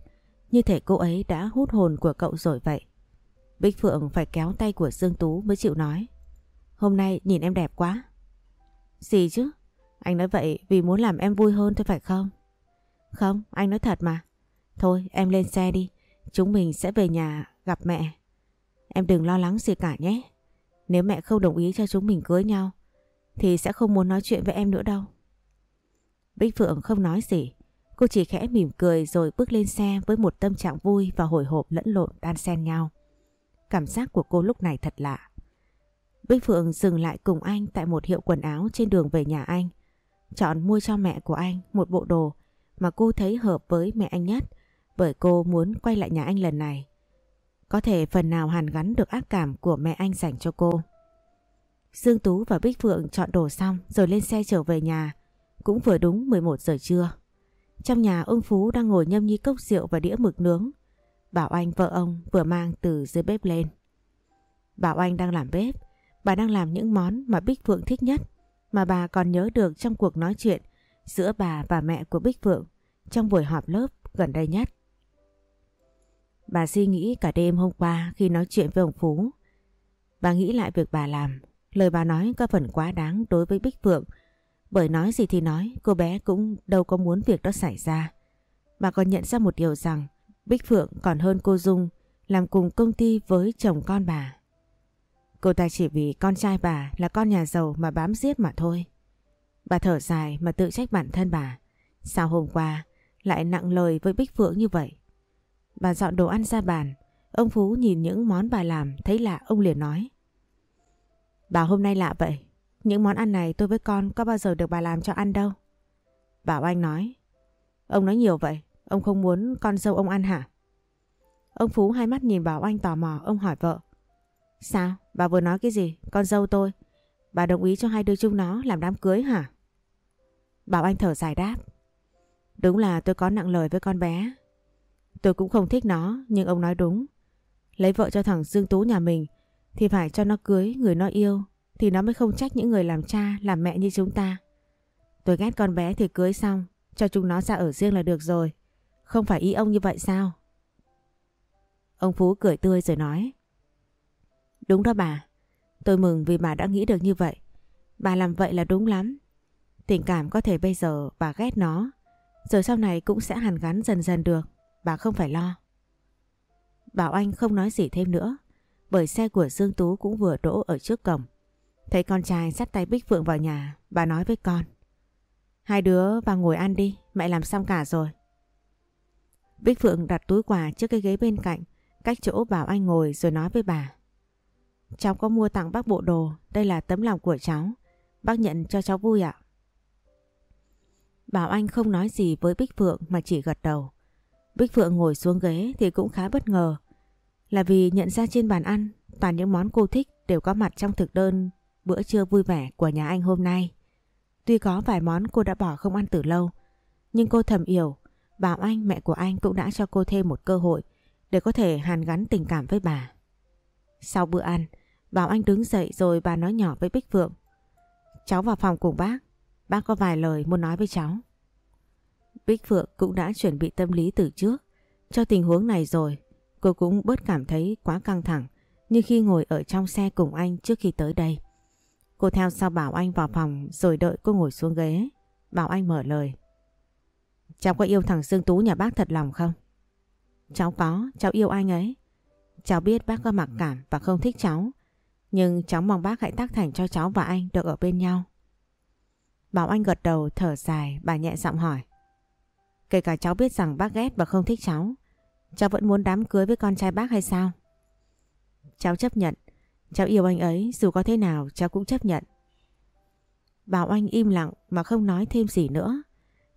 như thể cô ấy đã hút hồn của cậu rồi vậy. Bích Phượng phải kéo tay của Dương Tú mới chịu nói. Hôm nay nhìn em đẹp quá. Gì chứ? Anh nói vậy vì muốn làm em vui hơn thôi phải không? Không, anh nói thật mà. Thôi em lên xe đi, chúng mình sẽ về nhà gặp mẹ. Em đừng lo lắng gì cả nhé. Nếu mẹ không đồng ý cho chúng mình cưới nhau, thì sẽ không muốn nói chuyện với em nữa đâu. Bích Phượng không nói gì. Cô chỉ khẽ mỉm cười rồi bước lên xe với một tâm trạng vui và hồi hộp lẫn lộn đan xen nhau. Cảm giác của cô lúc này thật lạ. Bích Phượng dừng lại cùng anh tại một hiệu quần áo trên đường về nhà anh. Chọn mua cho mẹ của anh một bộ đồ mà cô thấy hợp với mẹ anh nhất, bởi cô muốn quay lại nhà anh lần này. Có thể phần nào hàn gắn được ác cảm của mẹ anh dành cho cô. Dương Tú và Bích Phượng chọn đồ xong, rồi lên xe trở về nhà. Cũng vừa đúng 11 giờ trưa. Trong nhà ông Phú đang ngồi nhâm nhi cốc rượu và đĩa mực nướng. Bảo Anh vợ ông vừa mang từ dưới bếp lên. Bảo Anh đang làm bếp. Bà đang làm những món mà Bích Phượng thích nhất. Mà bà còn nhớ được trong cuộc nói chuyện giữa bà và mẹ của Bích Phượng trong buổi họp lớp gần đây nhất. Bà suy nghĩ cả đêm hôm qua khi nói chuyện với ông Phú. Bà nghĩ lại việc bà làm. Lời bà nói có phần quá đáng đối với Bích Phượng. Bởi nói gì thì nói, cô bé cũng đâu có muốn việc đó xảy ra. Bà còn nhận ra một điều rằng Bích Phượng còn hơn cô Dung làm cùng công ty với chồng con bà. Cô ta chỉ vì con trai bà là con nhà giàu mà bám giết mà thôi. Bà thở dài mà tự trách bản thân bà. Sao hôm qua lại nặng lời với Bích Phượng như vậy? Bà dọn đồ ăn ra bàn. Ông Phú nhìn những món bà làm, thấy lạ, ông liền nói. Bà, hôm nay lạ vậy. Những món ăn này tôi với con có bao giờ được bà làm cho ăn đâu. Bảo Anh nói. Ông nói nhiều vậy. Ông không muốn con dâu ông ăn hả? Ông Phú hai mắt nhìn Bảo Anh tò mò. Ông hỏi vợ. Sao? Bà vừa nói cái gì? Con dâu tôi. Bà đồng ý cho hai đứa chúng nó làm đám cưới hả? Bảo Anh thở dài đáp. Đúng là tôi có nặng lời với con bé. Tôi cũng không thích nó, nhưng ông nói đúng. Lấy vợ cho thằng Dương Tú nhà mình, thì phải cho nó cưới người nó yêu, thì nó mới không trách những người làm cha, làm mẹ như chúng ta. Tôi ghét con bé thì cưới xong, cho chúng nó ra ở riêng là được rồi. Không phải ý ông như vậy sao? Ông Phú cười tươi rồi nói. Đúng đó bà. Tôi mừng vì bà đã nghĩ được như vậy. Bà làm vậy là đúng lắm. Tình cảm có thể bây giờ bà ghét nó. Rồi sau này cũng sẽ hàn gắn dần dần được bà không phải lo. Bảo Anh không nói gì thêm nữa, bởi xe của Dương Tú cũng vừa đỗ ở trước cổng. Thấy con trai dắt tay Bích Phượng vào nhà, bà nói với con. Hai đứa vào ngồi ăn đi, mẹ làm xong cả rồi. Bích Phượng đặt túi quà trước cái ghế bên cạnh, cách chỗ Bảo Anh ngồi rồi nói với bà. Cháu có mua tặng bác bộ đồ, đây là tấm lòng của cháu. Bác nhận cho cháu vui ạ. Bảo Anh không nói gì với Bích Phượng mà chỉ gật đầu. Bích Phượng ngồi xuống ghế thì cũng khá bất ngờ. Là vì nhận ra trên bàn ăn toàn những món cô thích đều có mặt trong thực đơn bữa trưa vui vẻ của nhà anh hôm nay. Tuy có vài món cô đã bỏ không ăn từ lâu, nhưng cô thầm hiểu Bảo Anh mẹ của anh cũng đã cho cô thêm một cơ hội để có thể hàn gắn tình cảm với bà. Sau bữa ăn, Bảo Anh đứng dậy rồi bà nói nhỏ với Bích Phượng. Cháu vào phòng cùng bác. Bác có vài lời muốn nói với cháu. Bích Phượng cũng đã chuẩn bị tâm lý từ trước. Cho tình huống này rồi, cô cũng bớt cảm thấy quá căng thẳng như khi ngồi ở trong xe cùng anh trước khi tới đây. Cô theo sau Bảo Anh vào phòng rồi đợi cô ngồi xuống ghế. Bảo Anh mở lời. Cháu có yêu thằng Dương Tú nhà bác thật lòng không? Cháu có, cháu yêu anh ấy. Cháu biết bác có mặc cảm và không thích cháu. Nhưng cháu mong bác hãy tác thành cho cháu và anh được ở bên nhau. Bảo Anh gật đầu thở dài bà nhẹ giọng hỏi. Kể cả cháu biết rằng bác ghét và không thích cháu. Cháu vẫn muốn đám cưới với con trai bác hay sao? Cháu chấp nhận. Cháu yêu anh ấy dù có thế nào cháu cũng chấp nhận. Bảo Anh im lặng mà không nói thêm gì nữa.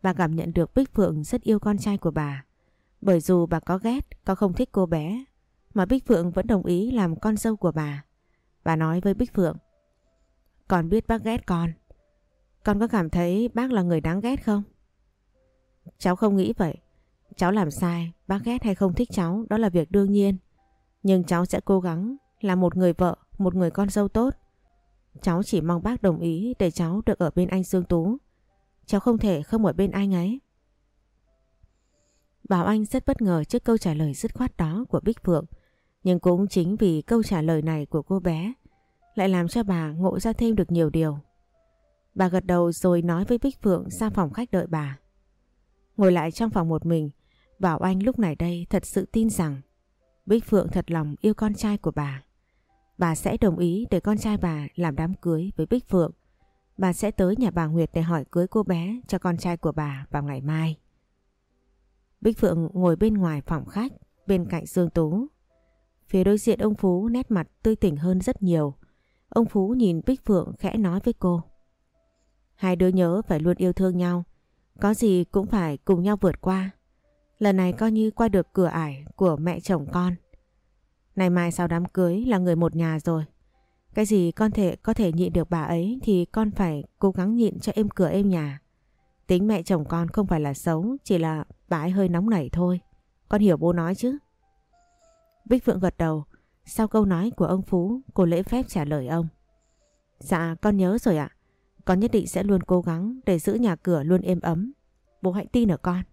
Bà cảm nhận được Bích Phượng rất yêu con trai của bà. Bởi dù bà có ghét, có không thích cô bé, mà Bích Phượng vẫn đồng ý làm con dâu của bà. Bà nói với Bích Phượng, Con biết bác ghét con. Con có cảm thấy bác là người đáng ghét không? Cháu không nghĩ vậy. Cháu làm sai, bác ghét hay không thích cháu, đó là việc đương nhiên. Nhưng cháu sẽ cố gắng là một người vợ, một người con dâu tốt. Cháu chỉ mong bác đồng ý để cháu được ở bên anh Dương Tú. Cháu không thể không ở bên anh ấy. Bảo Anh rất bất ngờ trước câu trả lời dứt khoát đó của Bích Phượng. Nhưng cũng chính vì câu trả lời này của cô bé lại làm cho bà ngộ ra thêm được nhiều điều. Bà gật đầu rồi nói với Bích Phượng ra phòng khách đợi bà. Ngồi lại trong phòng một mình, Bảo Anh lúc này đây thật sự tin rằng Bích Phượng thật lòng yêu con trai của bà. Bà sẽ đồng ý để con trai bà làm đám cưới với Bích Phượng. Bà sẽ tới nhà bà Nguyệt để hỏi cưới cô bé cho con trai của bà vào ngày mai. Bích Phượng ngồi bên ngoài phòng khách, bên cạnh Dương Tú. Phía đối diện ông Phú nét mặt tươi tỉnh hơn rất nhiều. Ông Phú nhìn Bích Phượng khẽ nói với cô. Hai đứa nhớ phải luôn yêu thương nhau. Có gì cũng phải cùng nhau vượt qua. Lần này coi như qua được cửa ải của mẹ chồng con. Này mai sau đám cưới là người một nhà rồi. Cái gì con thể có thể nhịn được bà ấy thì con phải cố gắng nhịn cho êm cửa êm nhà. Tính mẹ chồng con không phải là xấu, chỉ là bà ấy hơi nóng nảy thôi. Con hiểu bố nói chứ? Bích Phượng gật đầu. Sau câu nói của ông Phú, cô lễ phép trả lời ông. Dạ, con nhớ rồi ạ. Con nhất định sẽ luôn cố gắng để giữ nhà cửa luôn êm ấm. Bố hãy tin ở con.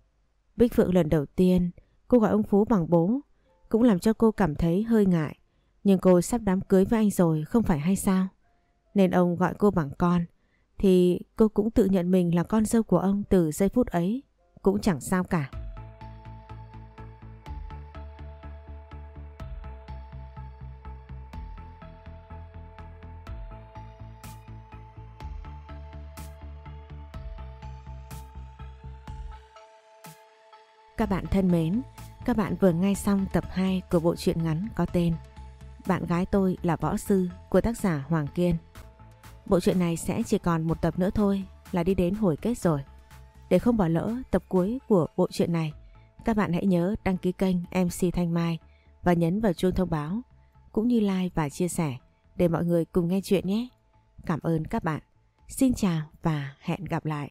Bích Phượng lần đầu tiên cô gọi ông Phú bằng bố cũng làm cho cô cảm thấy hơi ngại. Nhưng cô sắp đám cưới với anh rồi, không phải hay sao? Nên ông gọi cô bằng con thì cô cũng tự nhận mình là con dâu của ông từ giây phút ấy. Cũng chẳng sao cả. Các bạn thân mến, các bạn vừa nghe xong tập 2 của bộ truyện ngắn có tên Bạn gái tôi là võ sư của tác giả Hoàng Kiên. Bộ truyện này sẽ chỉ còn một tập nữa thôi là đi đến hồi kết rồi. Để không bỏ lỡ tập cuối của bộ truyện này, các bạn hãy nhớ đăng ký kênh MC Thanh Mai và nhấn vào chuông thông báo cũng như like và chia sẻ để mọi người cùng nghe chuyện nhé. Cảm ơn các bạn. Xin chào và hẹn gặp lại.